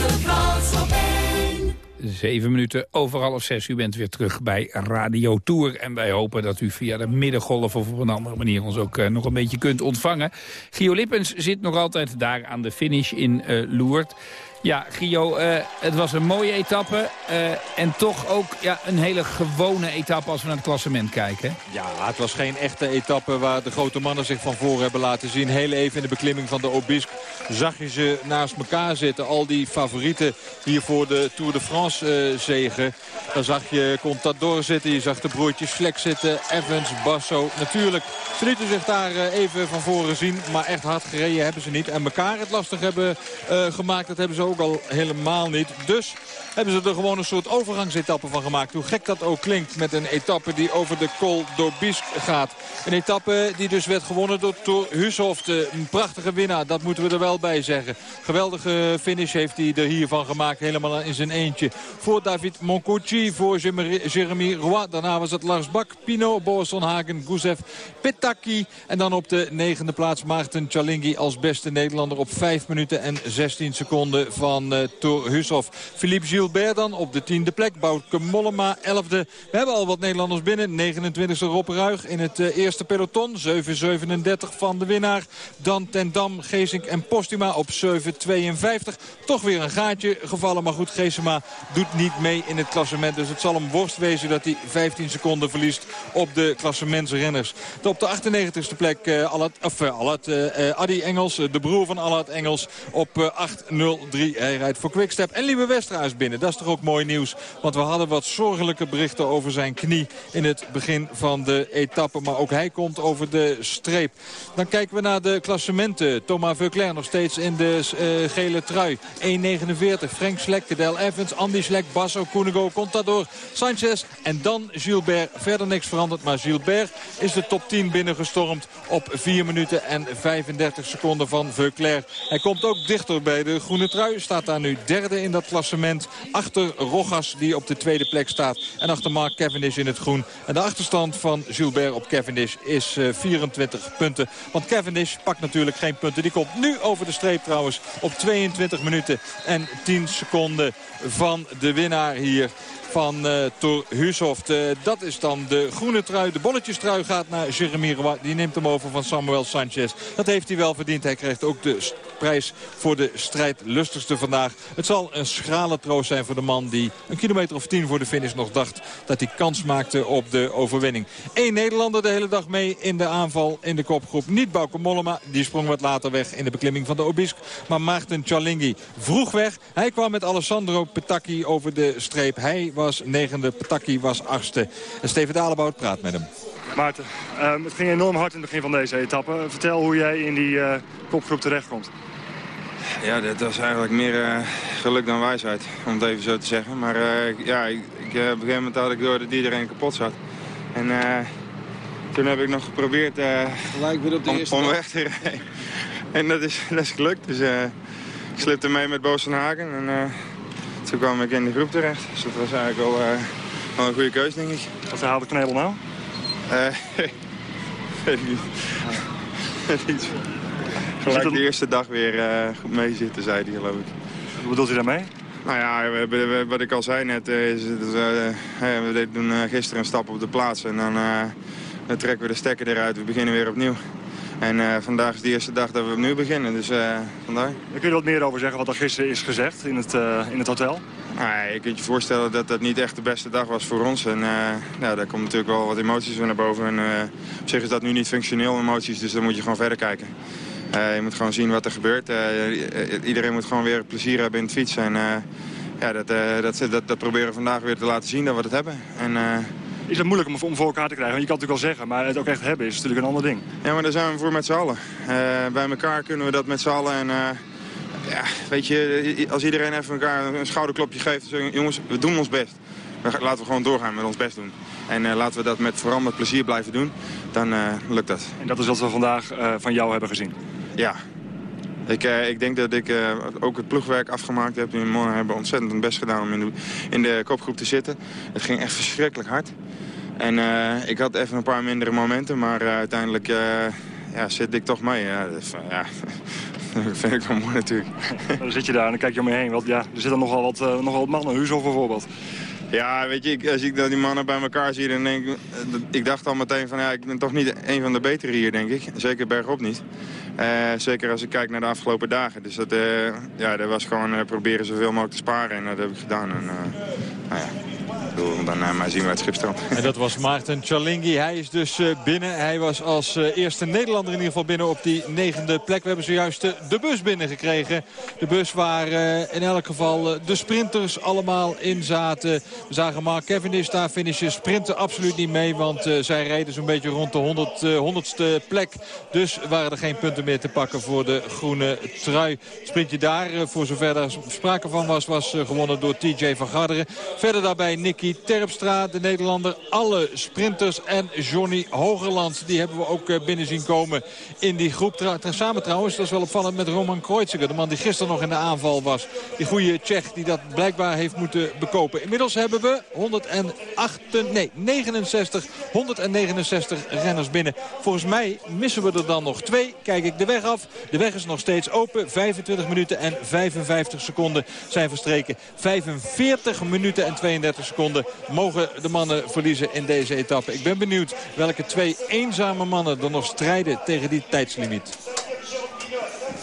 Zeven minuten over half zes. U bent weer terug bij Radio Tour. En wij hopen dat u via de middengolf of op een andere manier ons ook eh, nog een beetje kunt ontvangen. Gio Lippens zit nog altijd daar aan de finish in eh Loert. Ja, Gio, eh, het was een mooie etappe. eh, en toch ook ja, een hele gewone etappe als we naar het klassement kijken. Ja, het was geen echte etappe waar de grote mannen zich van voor hebben laten zien. Heel even in de beklimming van de Obisque zag je ze naast elkaar zitten. Al die favorieten hier voor de Tour de France eh, zegen. Dan zag je Contador zitten, je zag de broertjes Vlek zitten, Evans, Basso. Natuurlijk, ze lieten zich daar even van voren zien. Maar echt hard gereden hebben ze niet. En elkaar het lastig hebben gemaakt, dat hebben ze ook al helemaal niet. Dus hebben ze er gewoon een soort overgangsetappe van gemaakt. Hoe gek dat ook klinkt met een etappe die over de Col d'Aubisque gaat. Een etappe die dus werd gewonnen door Thor Hushoff. Een prachtige winnaar, dat moeten we er wel bij zeggen. Geweldige finish heeft hij er hiervan gemaakt. Helemaal in zijn eentje. Voor David Moncucci, voor Jeremy Roy. Daarna was het Lars Bak, Pino, Boris van Hagen, Gusev, Petaki. En dan op de negende plaats Maarten Chalingi als beste Nederlander op 5 minuten en 16 seconden van uh, Hushoff. Philippe Gilbert dan op de tiende plek. Bouke Mollema, 11e. We hebben al wat Nederlanders binnen. 29e Rob Ruig in het uh, eerste peloton. 7.37 van de winnaar. Dan Ten Dam, Geesink en Postuma op 7.52. Toch weer een gaatje gevallen. Maar goed, Geesema doet niet mee in het klassement. Dus het zal hem worst wezen dat hij 15 seconden verliest op de klassementsrenners. Op de 98e plek uh, Alad, of, uh, Alad, uh, Adi Engels, de broer van Allard Engels, op 8.03.56. Nibali. Hij rijdt voor Quickstep. En Liebe Westra is binnen. Dat is toch ook mooi nieuws. Want we hadden wat zorgelijke berichten over zijn knie in het begin van de etappe. Maar ook hij komt over de streep. Dan kijken we naar de klassementen. Thomas Veuclair nog steeds in de uh, gele trui. 1.49. Frank Slek, Cadel Evans, Andy Slek, Basso, Koenigo, Contador, Sanchez. En dan Gilbert. Verder niks veranderd. Maar Gilbert is de top 10 binnengestormd op 4 minuten en 35 seconden van Veuclair. Hij komt ook dichter bij de groene trui. Staat daar nu derde in dat klassement. Achter Rogas die op de tweede plek staat. En achter Mark Cavendish in het groen. En de achterstand van Gilbert op Cavendish is 24 eh, punten. Want Cavendish pakt natuurlijk geen punten. Die komt nu over de streep trouwens op 22 minuten en 10 seconden van de winnaar hier van uh, Thor Hushoft. Uh, dat is dan de groene trui. De bolletjestrui gaat naar Jeremy. Die neemt hem over van Samuel Sanchez. Dat heeft hij wel verdiend. Hij krijgt ook de prijs voor de strijdlustigste vandaag. Het zal een schrale troost zijn voor de man die een kilometer of tien voor de finish nog dacht dat hij kans maakte op de overwinning. Eén Nederlander de hele dag mee in de aanval in de kopgroep. Niet Bauke Mollema, die sprong wat later weg in de beklimming van de Obisk. Maar Maarten Chalingi vroeg weg. Hij kwam met Alessandro Petacchi over de streep. Hij was negende, Petacchi was achtste. En Steven Dalebout praat met hem. Maarten, um, het ging enorm hard in het begin van deze etappe. Vertel hoe jij in die uh, kopgroep terechtkomt. Ja, dat was eigenlijk meer uh, geluk dan wijsheid, om het even zo te zeggen. Maar uh, ja, ik, ik, op een gegeven moment had ik door dat iedereen kapot zat. En toen heb ik nog geprobeerd om, om weg te rijden. [LAUGHS] En dat is, [LAUGHS] dat is gelukt. Dus ik slipte mee met Boos van Hagen. En toen kwam ik in de groep terecht. Dus dat was eigenlijk wel, wel een goede keus, denk ik. Wat haalde Knebel nou? [LAUGHS] Uh, [LAUGHS] weet ik niet. Gelijk de eerste dag weer uh, goed mee zitten, zei hij, geloof ik. Wat bedoelt u daarmee? Nou ja, wat ik al zei net, is dat we, we doen gisteren een stap op de plaats. En dan, dan trekken we de stekker eruit, we beginnen weer opnieuw. En uh, vandaag is de eerste dag dat we opnieuw beginnen, dus uh, vandaar. Kun je wat meer over zeggen wat er gisteren is gezegd in het, uh, in het hotel? Nou, je kunt je voorstellen dat dat niet echt de beste dag was voor ons. En ja, daar komt natuurlijk wel wat emoties weer naar boven. En op zich is dat nu niet functioneel emoties, dus dan moet je gewoon verder kijken. je moet gewoon zien wat er gebeurt. iedereen moet gewoon weer plezier hebben in het fietsen. En ja, dat, dat, dat, dat, proberen we vandaag weer te laten zien dat we het hebben. En, is het moeilijk om, om voor elkaar te krijgen? Want je kan het natuurlijk wel zeggen, maar het ook echt hebben is natuurlijk een ander ding. Ja, maar daar zijn we voor met z'n allen. Uh, bij elkaar kunnen we dat met z'n allen. En, uh, ja, weet je, als iedereen even elkaar een schouderklopje geeft. jongens, we doen ons best. Laten we gewoon doorgaan met ons best doen. En uh, laten we dat met, vooral met plezier blijven doen. Dan lukt dat. En dat is wat we vandaag van jou hebben gezien? Ja, ik, uh, ik, denk dat ik uh, ook het ploegwerk afgemaakt heb. Die mannen hebben ontzettend hun best gedaan om in de, in de kopgroep te zitten. Het ging echt verschrikkelijk hard. En uh, ik had even een paar mindere momenten, maar uiteindelijk ja, zit ik toch mee. Ja, ja, [LAUGHS] dat vind ik wel mooi natuurlijk. Dan zit je daar en dan kijk je om je heen. Want, ja, er zitten nogal wat, nogal wat mannen, Huzo bijvoorbeeld. Ja, weet je, als ik die mannen bij elkaar zie, dan denk ik... Ik dacht al meteen van, ja, ik ben toch niet een van de betere hier, denk ik. Zeker bergop niet. Uh, zeker als ik kijk naar de afgelopen dagen. Dus dat, uh, ja, dat was gewoon proberen zoveel mogelijk te sparen. En dat heb ik gedaan. En, nou ja bedoel, dan maar zien we het schipstrand. En dat was Maarten Chalingi. Hij is dus uh, binnen. Hij was als uh, eerste Nederlander in ieder geval binnen op die negende plek. We hebben zojuist de bus binnengekregen. De bus waar in elk geval de sprinters allemaal in zaten. We zagen Mark Cavendish daar finishen. Sprinten absoluut niet mee, want zij reden zo'n beetje rond de 100, 100ste plek. Dus waren er geen punten meer te pakken voor de groene trui. Sprintje daar, voor zover daar sprake van was, was gewonnen door TJ van Garderen. Verder daarbij Nicky Terpstra, de Nederlander. Alle sprinters en Johnny Hogerland. Die hebben we ook eh, binnen zien komen in die groep. Samen trouwens, dat is wel opvallend met Roman Kreuziger. De man die gisteren nog in de aanval was. Die goede Tsjech die dat blijkbaar heeft moeten bekopen. Inmiddels hebben we 108, nee, 69, 169 renners binnen. Volgens mij missen we er dan nog twee. Kijk ik de weg af. De weg is nog steeds open. 25 minuten en 55 seconden zijn verstreken. 45 minuten en 32 seconden mogen de mannen verliezen in deze etappe. Ik ben benieuwd welke twee eenzame mannen er nog strijden tegen die tijdslimiet.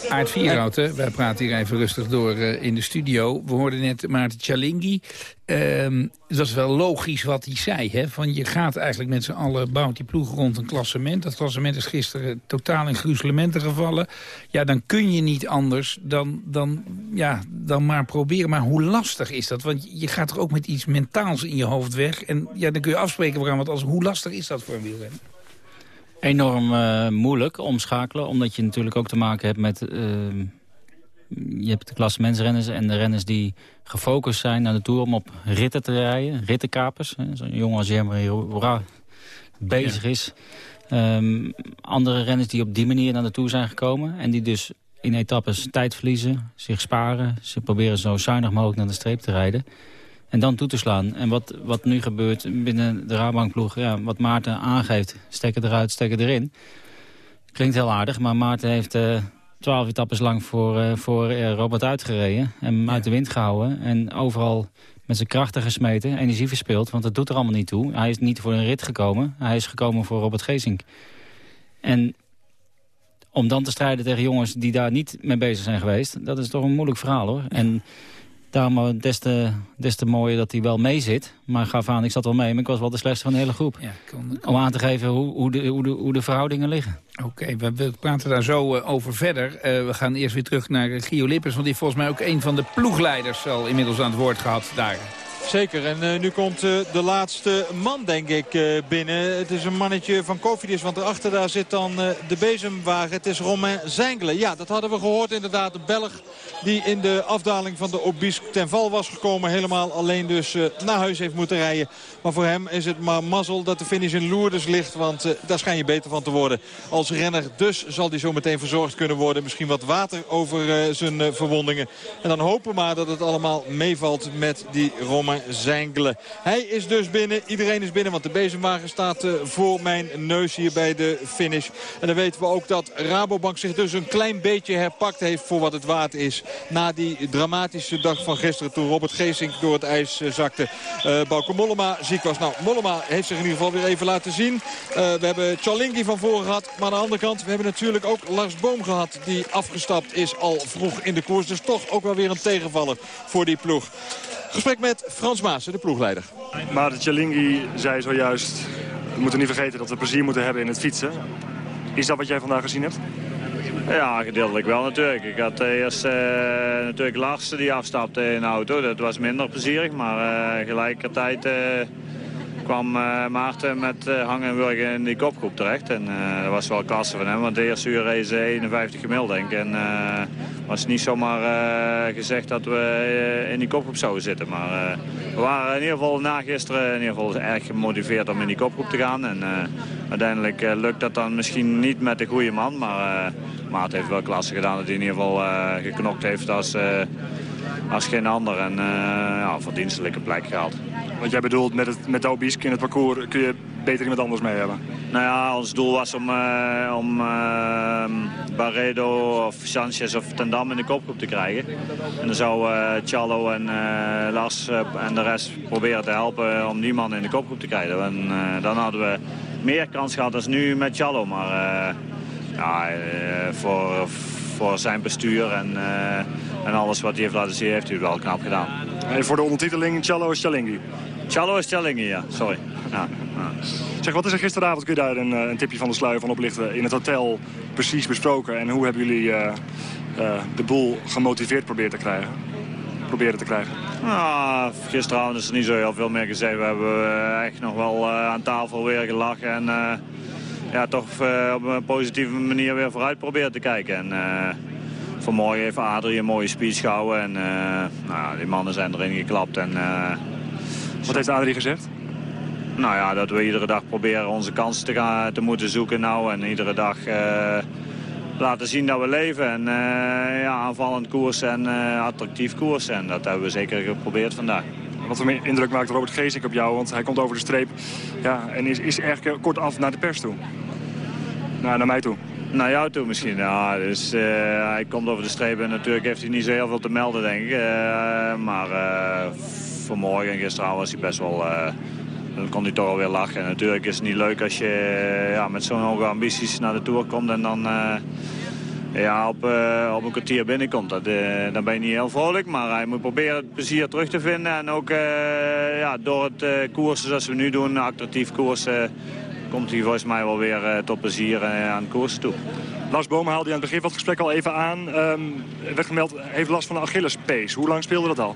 Aard Vierhout, hè? wij praten hier even rustig door eh, in de studio. We hoorden net Maarten Chalingi. Ehm, dat is wel logisch wat hij zei. Hè? Van je gaat eigenlijk met z'n allen, bouwt die ploeg rond een klassement. Dat klassement is gisteren totaal in gruzelementen gevallen. Ja, dan kun je niet anders dan, dan, ja, dan maar proberen. Maar hoe lastig is dat? Want je gaat er ook met iets mentaals in je hoofd weg. En ja, dan kun je afspreken, gaan wat als. Hoe lastig is dat voor een wielrenner? Enorm eh, moeilijk omschakelen, omdat je natuurlijk ook te maken hebt met... eh, je hebt de klassementsrenners en de renners die gefocust zijn naar de Tour... om op ritten te rijden, rittenkapers. Zo'n jongen als Jeremy Roura bezig is. Ehm, andere renners die op die manier naar de Tour zijn gekomen... en die dus in etappes tijd verliezen, zich sparen. Ze proberen zo zuinig mogelijk naar de streep te rijden. En dan toe te slaan. En wat, wat nu gebeurt binnen de Rabankploeg... Ja, wat Maarten aangeeft, stekken eruit, stekken erin. Klinkt heel aardig, maar Maarten heeft eh, twaalf etappes lang voor, eh, voor eh, Robert uitgereden. En hem uit de wind gehouden. En overal met zijn krachten gesmeten, energie verspeeld. Want dat doet er allemaal niet toe. Hij is niet voor een rit gekomen. Hij is gekomen voor Robert Geesink. En om dan te strijden tegen jongens die daar niet mee bezig zijn geweest... dat is toch een moeilijk verhaal, hoor. En daarom eh, des te, des te mooier dat hij wel mee zit. Maar gaf aan, ik zat wel mee, maar ik was wel de slechtste van de hele groep. Om aan te geven hoe, hoe, de, hoe, de, hoe de verhoudingen liggen. Oké, we, we praten daar zo eh, over verder. Eh, we gaan eerst weer terug naar Gio Lippers... want die volgens mij ook een van de ploegleiders al inmiddels aan het woord gehad daar. Zeker, en eh, nu komt eh, de laatste man, denk ik, eh, binnen. Het is een mannetje van Kofidis, want erachter daar zit dan de bezemwagen. Het is Romain Zengelen. Ja, dat hadden we gehoord inderdaad. De Belg die in de afdaling van de Obisque ten val was gekomen. Helemaal alleen dus naar huis heeft moeten rijden. Maar voor hem is het maar mazzel dat de finish in Lourdes ligt. Want daar schijn je beter van te worden als renner. Dus zal hij zo meteen verzorgd kunnen worden. Misschien wat water over zijn verwondingen. En dan hopen maar dat het allemaal meevalt met die Romain Zengelen. Hij is dus binnen. Iedereen is binnen, want de bezemwagen staat eh, voor mijn neus hier bij de finish. En dan weten we ook dat Rabobank zich dus een klein beetje herpakt heeft voor wat het waard is. Na die dramatische dag van gisteren toen Robert Geesink door het ijs eh, zakte. Eh Bauke Mollema ziek was. Nou, Mollema heeft zich in ieder geval weer even laten zien. We hebben Chalingi van voren gehad. Maar aan de andere kant, we hebben natuurlijk ook Lars Boom gehad. Die afgestapt is al vroeg in de koers. Dus toch ook wel weer een tegenvaller voor die ploeg. Gesprek met Frans Maassen, de ploegleider. Maar de Chalingi zei zojuist... we moeten niet vergeten dat we plezier moeten hebben in het fietsen. Is dat wat jij vandaag gezien hebt? Ja, gedeeltelijk wel natuurlijk. Ik had eh, eerst eh, natuurlijk Lars die afstapte in de auto. Dat was minder plezierig, maar eh gelijkertijd eh, kwam eh, Maarten met eh, hangen en wurgen in die kopgroep terecht. En eh, dat was wel klasse van hem, want de eerste uur ze 51 gemiddeld denk. En eh was niet zomaar eh, gezegd dat we eh, in die kopgroep zouden zitten. Maar eh, we waren in ieder geval na gisteren in ieder geval erg gemotiveerd om in die kopgroep te gaan. En eh, uiteindelijk eh, lukt dat dan misschien niet met de goede man, maar... eh Maarten heeft wel klasse gedaan dat hij in ieder geval eh, geknokt heeft als, eh, als geen ander. En eh ja, verdienstelijke plek gehaald. Want jij bedoelt met, het, met de in het parcours kun je beter iemand anders mee hebben. Nou ja, ons doel was om, eh, om eh, Barredo of Sanchez of Ten Dam in de kopgroep te krijgen. En dan zou Charlo en Lars en de rest proberen te helpen om die man in de kopgroep te krijgen. En dan hadden we meer kans gehad dan nu met Charlo. Maar ja, voor, voor zijn bestuur en, en alles wat hij heeft laten zien, heeft hij wel knap gedaan. En voor de ondertiteling, Cello is Chalingi. Cello is Chalingi, ja. Sorry. Ja, ja. Zeg, wat is er gisteravond, kun je daar een, eh, een tipje van de sluier van oplichten, in het hotel precies besproken? En hoe hebben jullie eh, eh, de boel gemotiveerd proberen te krijgen? Proberen te krijgen? Nou, gisteravond is er niet zo heel veel meer gezegd. We hebben echt nog wel aan tafel weer gelachen. En ja, toch op een positieve manier weer vooruit proberen te kijken. En vanmorgen heeft Adrie een mooie speech gehouden. En eh, nou, die mannen zijn erin geklapt. En, eh, Wat heeft Adrie gezegd? Nou ja, dat we iedere dag proberen onze kansen te, gaan, te moeten zoeken nou. En iedere dag eh, laten zien dat we leven. En ja, aanvallend koers en eh, attractief koers. En dat hebben we zeker geprobeerd vandaag. Wat voor indruk maakt Robert Geesink op jou? Want hij komt over de streep ja, en is, is eigenlijk kortaf naar de pers toe. Nou, naar mij toe. Naar jou toe misschien, ja. Dus eh, hij komt over de streep en natuurlijk heeft hij niet zo heel veel te melden, denk ik. Eh, maar eh, vanmorgen en gisteravond was hij best wel... dan kon hij toch alweer lachen. En natuurlijk is het niet leuk als je ja, met zo'n hoge ambities naar de Tour komt en dan... ja, op, op een kwartier binnenkomt. Dat, dan ben je niet heel vrolijk, maar hij moet proberen het plezier terug te vinden. En ook ja, door het koersen zoals we nu doen, attractief koersen, komt hij volgens mij wel weer tot plezier aan het koersen toe. Lars Bomen haalde je aan het begin van het gesprek al even aan. Um, werd gemeld, heeft last van een Achillespees. Hoe lang speelde dat al?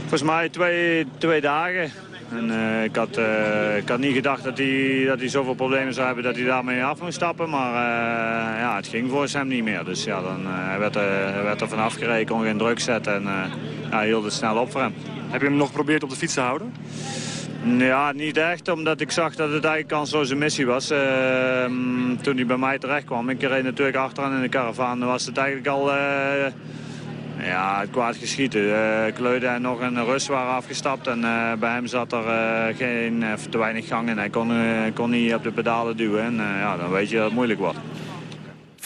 Volgens mij twee, twee dagen. En, uh, ik, had, uh, ik had niet gedacht dat hij, dat hij zoveel problemen zou hebben dat hij daarmee af moest stappen. Maar uh, ja, het ging voor hem niet meer. Dus ja, dan, hij, werd, hij werd er vanaf gereden, kon geen druk zetten en hij hield het snel op voor hem. Heb je hem nog geprobeerd op de fiets te houden? Ja, niet echt, omdat ik zag dat het eigenlijk kansloze missie was. Ehm, toen hij bij mij terecht kwam. Ik reed natuurlijk achteraan in de caravan. was het eigenlijk al ja, het kwaad geschieten. Uh, en nog een Rus waren afgestapt en uh, bij hem zat er geen, te weinig gang in. Hij kon, kon niet op de pedalen duwen en ja, dan weet je dat het moeilijk wordt.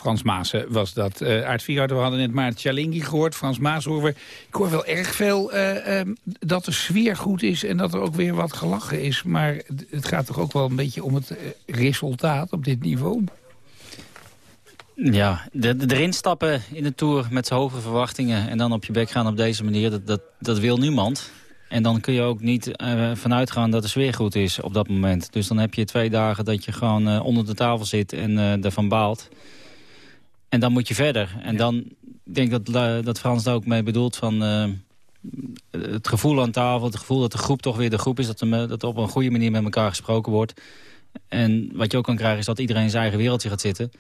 Frans Maassen was dat. Uh, Aard we hadden net Maart Chalingi gehoord. Frans Maas horen we. Ik hoor wel erg veel uh, uh, dat de sfeer goed is en dat er ook weer wat gelachen is. Maar het gaat toch ook wel een beetje om het resultaat op dit niveau? Ja, de, de, erin stappen in de Tour met hoge verwachtingen... en dan op je bek gaan op deze manier, dat, dat, dat wil niemand. En dan kun je ook niet vanuit gaan dat de sfeer goed is op dat moment. Dus dan heb je twee dagen dat je gewoon onder de tafel zit en uh, ervan baalt. En dan moet je verder. En dan denk ik dat, dat Frans daar ook mee bedoelt van... het gevoel aan tafel, het gevoel dat de groep toch weer de groep is... dat, er, dat er op een goede manier met elkaar gesproken wordt. En wat je ook kan krijgen is dat iedereen in zijn eigen wereldje gaat zitten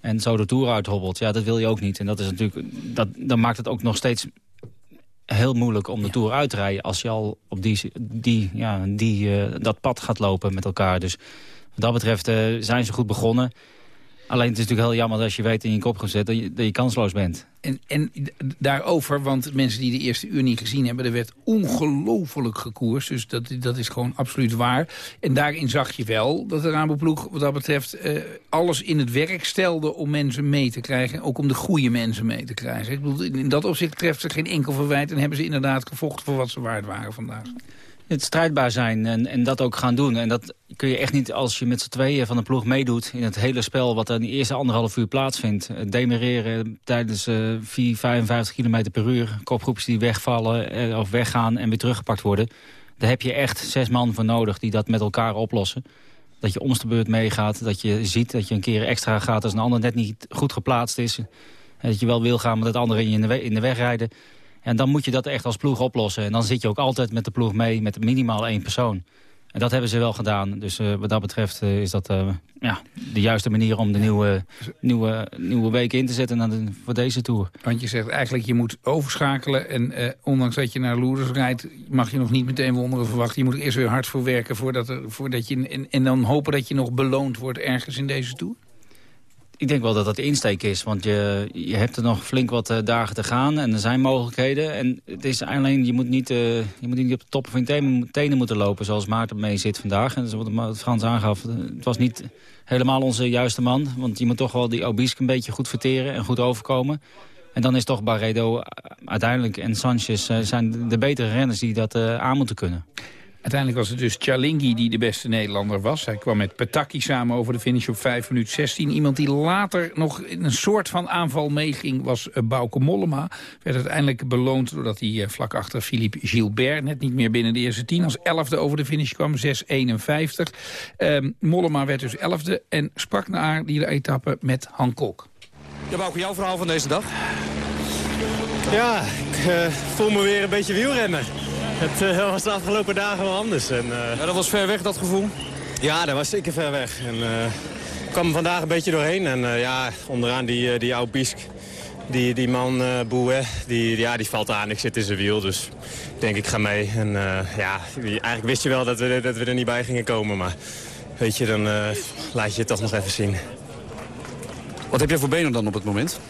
en zo de Tour uithobbelt. Ja, dat wil je ook niet. En dat is natuurlijk, dat, dan maakt het ook nog steeds heel moeilijk om de Tour uit te rijden... als je al op die, die, ja, die, uh, dat pad gaat lopen met elkaar. Dus wat dat betreft uh, zijn ze goed begonnen. Alleen het is natuurlijk heel jammer als je weet in je kop gezet dat je, dat je kansloos bent. En, en daarover, want mensen die de eerste uur niet gezien hebben... er werd ongelooflijk gekoerst, dus dat, dat is gewoon absoluut waar. En daarin zag je wel dat de Rabo-ploeg wat dat betreft... Eh, alles in het werk stelde om mensen mee te krijgen. Ook om de goede mensen mee te krijgen. Ik bedoel, in dat opzicht treft ze geen enkel verwijt... en hebben ze inderdaad gevochten voor wat ze waard waren vandaag het strijdbaar zijn en, en dat ook gaan doen. En dat kun je echt niet als je met z'n tweeën van de ploeg meedoet... in het hele spel wat in de eerste anderhalf uur plaatsvindt. Demereren tijdens uh, 4, 55 km per uur. Kopgroepjes die wegvallen eh, of weggaan en weer teruggepakt worden. Daar heb je echt zes man voor nodig die dat met elkaar oplossen. Dat je omste beurt meegaat, dat je ziet dat je een keer extra gaat... als een ander net niet goed geplaatst is. Dat je wel wil gaan, maar dat anderen in in de weg rijden. En dan moet je dat echt als ploeg oplossen. En dan zit je ook altijd met de ploeg mee met minimaal één persoon. En dat hebben ze wel gedaan. Dus uh, wat dat betreft uh, is dat uh, ja, de juiste manier om de nieuwe, nieuwe, nieuwe week in te zetten de, voor deze Tour. Want je zegt eigenlijk je moet overschakelen. En ondanks dat je naar Lourdes rijdt, mag je nog niet meteen wonderen verwachten. Je moet er eerst weer hard voor werken voordat, er, voordat je, en, en dan hopen dat je nog beloond wordt ergens in deze Tour? Ik denk wel dat dat de insteek is, want je, je hebt er nog flink wat uh, dagen te gaan en er zijn mogelijkheden. En het is alleen, je moet niet, uh, je moet niet op de top van je tenen, moeten lopen zoals Maarten mee zit vandaag. En wat Frans aangaf, het was niet helemaal onze juiste man. Want je moet toch wel die Obisque een beetje goed verteren en goed overkomen. En dan is toch Barredo uiteindelijk en Sanchez zijn de betere renners die dat aan moeten kunnen. Uiteindelijk was het dus Chalingi die de beste Nederlander was. Hij kwam met Pataki samen over de finish op 5 minuten 16. Iemand die later nog in een soort van aanval meeging was uh, Bauke Mollema. Werd uiteindelijk beloond doordat hij uh, vlak achter Philippe Gilbert... net niet meer binnen de eerste 10 als elfde over de finish kwam, 6.51. Um, Mollema werd dus elfde en sprak na die etappe met Han Kok. Ja, Bauke, jouw verhaal van deze dag? Ja, ik uh, voel me weer een beetje wielrenner. Het uh, [LAUGHS] was de afgelopen dagen wel anders. En, uh... ja, dat was ver weg, dat gevoel? Ja, dat was zeker ver weg. En, ik kwam er vandaag een beetje doorheen. En ja, onderaan die, die oude Bisk, die, die man uh, Bouet, die, ja, die valt aan. Ik zit in zijn wiel, dus ik denk ik ga mee. En ja, eigenlijk wist je wel dat we, dat we er niet bij gingen komen. Maar weet je, dan laat je het toch nog even zien. Wat heb je voor benen dan op het moment?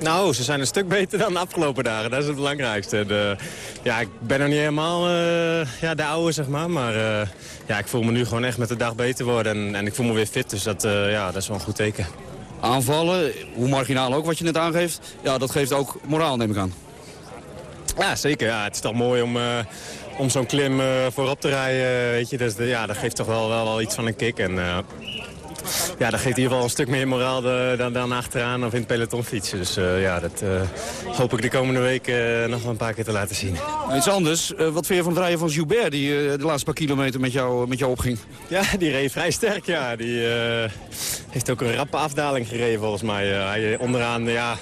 Nou, ze zijn een stuk beter dan de afgelopen dagen. Dat is het belangrijkste. De, ja, ik ben nog niet helemaal uh, ja, de oude, zeg maar. Maar uh, ja, ik voel me nu gewoon echt met de dag beter worden. En, en ik voel me weer fit, dus dat, uh, ja, dat is wel een goed teken. Aanvallen, hoe marginaal ook wat je net aangeeft, ja, dat geeft ook moraal, neem ik aan. Ja, zeker. Ja, het is toch mooi om, om zo'n klim voorop te rijden. Weet je. Dus, ja, dat geeft toch wel, wel, wel iets van een kick. En, ja, dat geeft in ieder geval een stuk meer moraal dan, dan achteraan of in het peloton fietsen. Dus ja, dat hoop ik de komende week nog wel een paar keer te laten zien. Iets anders, wat vind je van het rijden van Joubert die de laatste paar kilometer met jou, met jou opging? Ja, die reed vrij sterk, ja. Die heeft ook een rappe afdaling gereden volgens mij. hij onderaan, ja,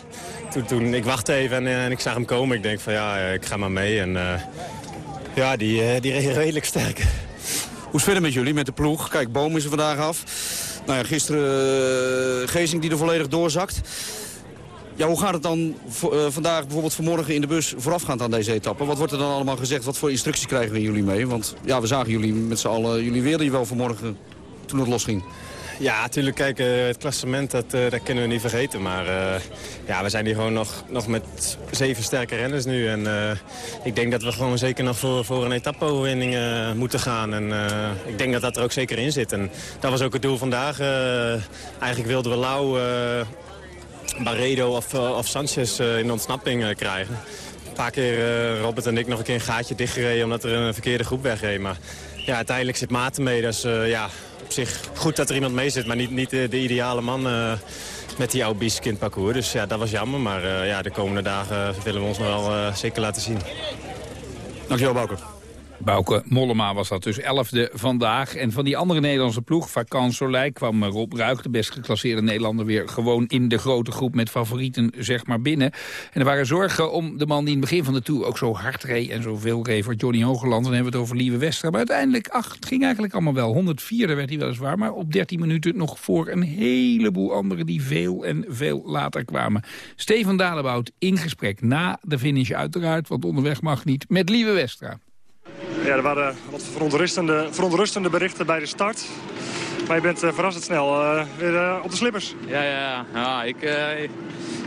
toen, toen, ik wachtte even en, en, ik zag hem komen. Ik denk van ja, ik ga maar mee. En ja, die, die reed redelijk sterk. Hoe is het verder met jullie, met de ploeg? Kijk, Boom is er vandaag af. Nou ja, gisteren uh, Gezing die er volledig doorzakt. Ja, hoe gaat het dan uh, vandaag, bijvoorbeeld vanmorgen in de bus voorafgaand aan deze etappe? Wat wordt er dan allemaal gezegd? Wat voor instructies krijgen we jullie mee? Want ja, we zagen jullie met z'n allen, jullie weerden je wel vanmorgen toen het losging. Ja, natuurlijk. Kijk, uh, het klassement, dat, uh, dat kunnen we niet vergeten. Maar uh, ja, we zijn hier gewoon nog, nog met zeven sterke renners nu. En ik denk dat we gewoon zeker nog voor, voor een etappe-overwinning moeten gaan. En ik denk dat dat er ook zeker in zit. En dat was ook het doel vandaag. eigenlijk wilden we Lau, Barredo of, of Sanchez in ontsnapping krijgen. Een paar keer Robert en ik nog een keer een gaatje dichtgereden... omdat er een verkeerde groep wegreed. Maar ja, uiteindelijk zit Maarten mee. Dus ja, op zich goed dat er iemand mee zit, maar niet, niet de, de ideale man uh, met die oude parcours. Dus ja, dat was jammer. Maar uh, ja, de komende dagen willen we ons nog wel uh, zeker laten zien. Dankjewel, Bouke. Bouke Mollema was dat dus elfde vandaag. En van die andere Nederlandse ploeg, Vakant Soleil, kwam Rob Ruig, de best geclasseerde Nederlander, weer gewoon in de grote groep met favorieten zeg maar binnen. En er waren zorgen om de man die in het begin van de Tour ook zo hard reed en zo veel reed voor Johnny Hogeland. Dan hebben we het over Lieve Westra. Maar uiteindelijk, ach, het ging eigenlijk allemaal wel. 104 werd hij weliswaar, maar op 13 minuten nog voor een heleboel anderen die veel en veel later kwamen. Steven Dalebout in gesprek na de finish uiteraard, want onderweg mag niet, met Lieve Westra. Ja, er waren wat verontrustende, verontrustende berichten bij de start. Maar je bent uh, verrassend snel uh, weer uh, op de slippers. Ja, ja, ja. ik,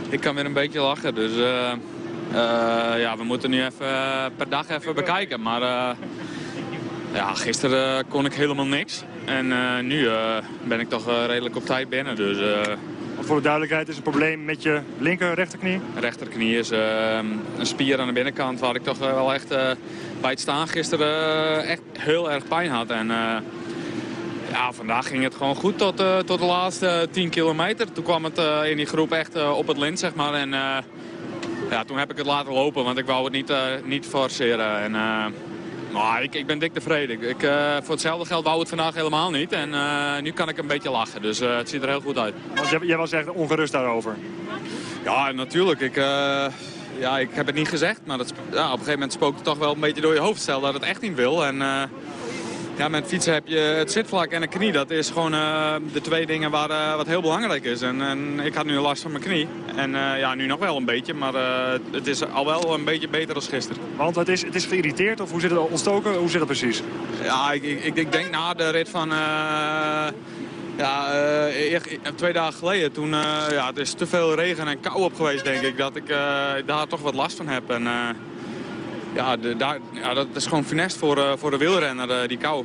ik kan weer een beetje lachen. Dus ja, we moeten nu even per dag even bekijken. Maar ja, gisteren kon ik helemaal niks. En nu ben ik toch redelijk op tijd binnen. Dus, voor de duidelijkheid is een probleem met je linker rechterknie? Rechterknie is een spier aan de binnenkant waar ik toch wel echt bij het staan gisteren echt heel erg pijn had. En uh, ja, vandaag ging het gewoon goed tot, uh, tot de laatste 10 kilometer. Toen kwam het in die groep echt op het lint, zeg maar. En ja, toen heb ik het laten lopen, want ik wou het niet, niet forceren. En, maar ik, ik ben dik tevreden. Ik, voor hetzelfde geld wou het vandaag helemaal niet. En nu kan ik een beetje lachen, dus het ziet er heel goed uit. Jij was echt ongerust daarover? Ja, natuurlijk. Ik ja, ik heb het niet gezegd, maar dat, ja, op een gegeven moment spookt het toch wel een beetje door je hoofd. Stel dat het echt niet wil. En uh, ja, met fietsen heb je het zitvlak en de knie. Dat is gewoon uh, de twee dingen waar, uh, wat heel belangrijk is. En, en, ik had nu last van mijn knie. En ja, nu nog wel een beetje, maar het is al wel een beetje beter dan gisteren. Want het is, het is geïrriteerd of hoe zit het ontstoken? Hoe zit het precies? Ja, ik, ik, ik denk na de rit van... Ja, uh, twee dagen geleden, toen uh, ja, het is te veel regen en kou op geweest, denk ik, dat ik daar toch wat last van heb. En ja, de, daar, ja, dat is gewoon finest voor, voor de wielrenner, die kou.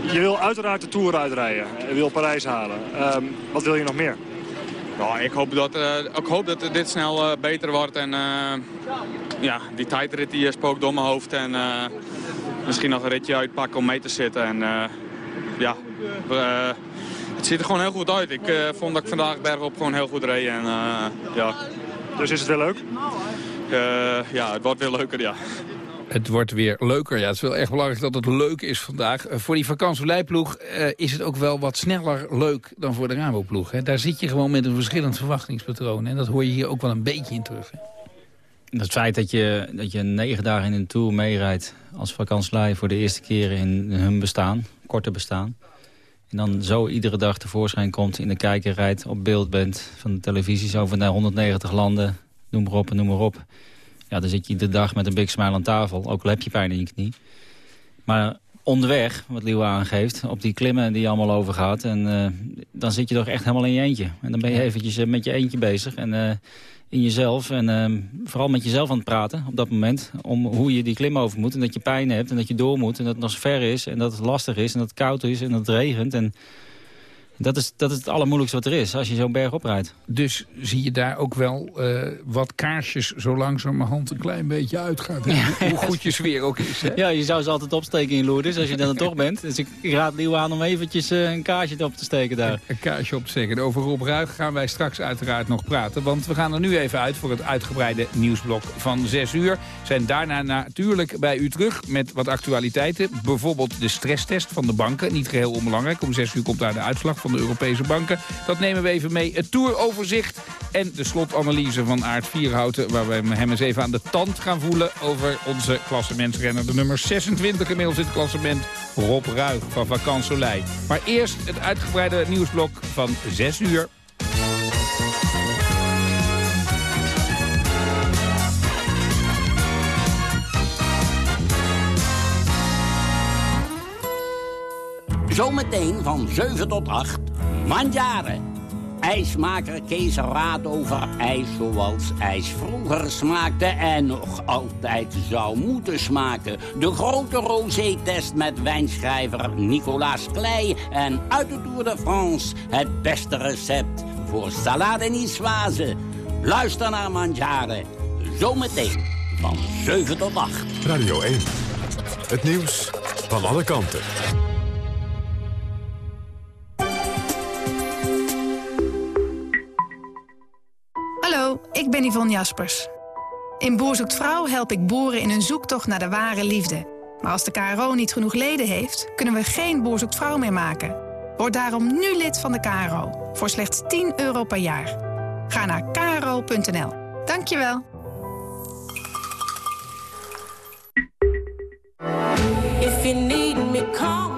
Je wil uiteraard de Tour uitrijden. Je wil Parijs halen. Um, wat wil je nog meer? Nou, ik hoop dat, ik hoop dat dit snel beter wordt. En ja, die tijdrit die spookt door mijn hoofd. En misschien nog een ritje uitpakken om mee te zitten. En ja, uh, het ziet er gewoon heel goed uit. Ik uh, vond dat ik vandaag bergop gewoon heel goed reed. En, uh, ja. Dus is het wel leuk? ja, het wordt weer leuker, ja. Het wordt weer leuker. Ja, het is wel echt belangrijk dat het leuk is vandaag. voor die vakantieleiploeg uh, is het ook wel wat sneller leuk dan voor de Rabo-ploeg. Daar zit je gewoon met een verschillend verwachtingspatroon. En dat hoor je hier ook wel een beetje in terug. Hè? Het feit dat je, dat je negen dagen in een Tour meerijdt als vakantielei voor de eerste keer in hun bestaan, korte bestaan. En dan zo iedere dag tevoorschijn komt, in de kijker rijdt, op beeld bent... van de televisies over naar 190 landen, noem maar op en noem maar op. Ja, dan zit je iedere dag met een big smile aan tafel, ook al heb je pijn in je knie. Maar onderweg, wat Liewe aangeeft, op die klimmen die je allemaal overgaat... en uh, dan zit je toch echt helemaal in je eentje. En dan ben je eventjes uh, met je eentje bezig en... Uh, in jezelf. En uh, vooral met jezelf aan het praten op dat moment. Om hoe je die klim over moet. En dat je pijn hebt en dat je door moet. En dat het nog ver is. En dat het lastig is. En dat het koud is en dat het regent. En Dat is, dat is het allermoeilijkste wat er is, als je zo'n berg oprijdt. Dus zie je daar ook wel uh, wat kaarsjes zo langzamerhand een klein beetje uitgaat. Ja, [LAUGHS] Hoe goed je sfeer ook is. Hè? Ja, je zou ze altijd opsteken in Lourdes, als je dan toch bent. Dus ik, ik raad Leeuw aan om eventjes uh, een kaarsje op te steken daar. Een, kaarsje op te steken. Over Rob Ruig gaan wij straks uiteraard nog praten. Want we gaan er nu even uit voor het uitgebreide nieuwsblok van 6 uur. Zijn daarna natuurlijk bij u terug met wat actualiteiten. Bijvoorbeeld de stresstest van de banken. Niet geheel onbelangrijk. Om 6 uur komt daar de uitslag van de Europese banken. Dat nemen we even mee. Het toeroverzicht en de slotanalyse van Aard Vierhouten... waar we hem eens even aan de tand gaan voelen over onze klassementsrenner. De nummer 26 inmiddels in het klassement, Rob Ruig van Vakansolei. Maar eerst het uitgebreide nieuwsblok van 6 uur. Zometeen van 7 tot 8, Mandjaren. IJsmaker Kees raadt over ijs zoals ijs vroeger smaakte... en nog altijd zou moeten smaken. De grote rosé-test met wijnschrijver Nicolas Klei... en uit de Tour de France het beste recept voor salade niçoise. Luister naar Mandjaren, zometeen van 7 tot 8. Radio 1, het nieuws van alle kanten. Ik ben Yvonne Jaspers. In Boer zoekt Vrouw help ik boeren in hun zoektocht naar de ware liefde. Maar als de KRO niet genoeg leden heeft, kunnen we geen Boer zoekt Vrouw meer maken. Word daarom nu lid van de KRO, voor slechts 10 euro per jaar. Ga naar kro.nl. Dankjewel.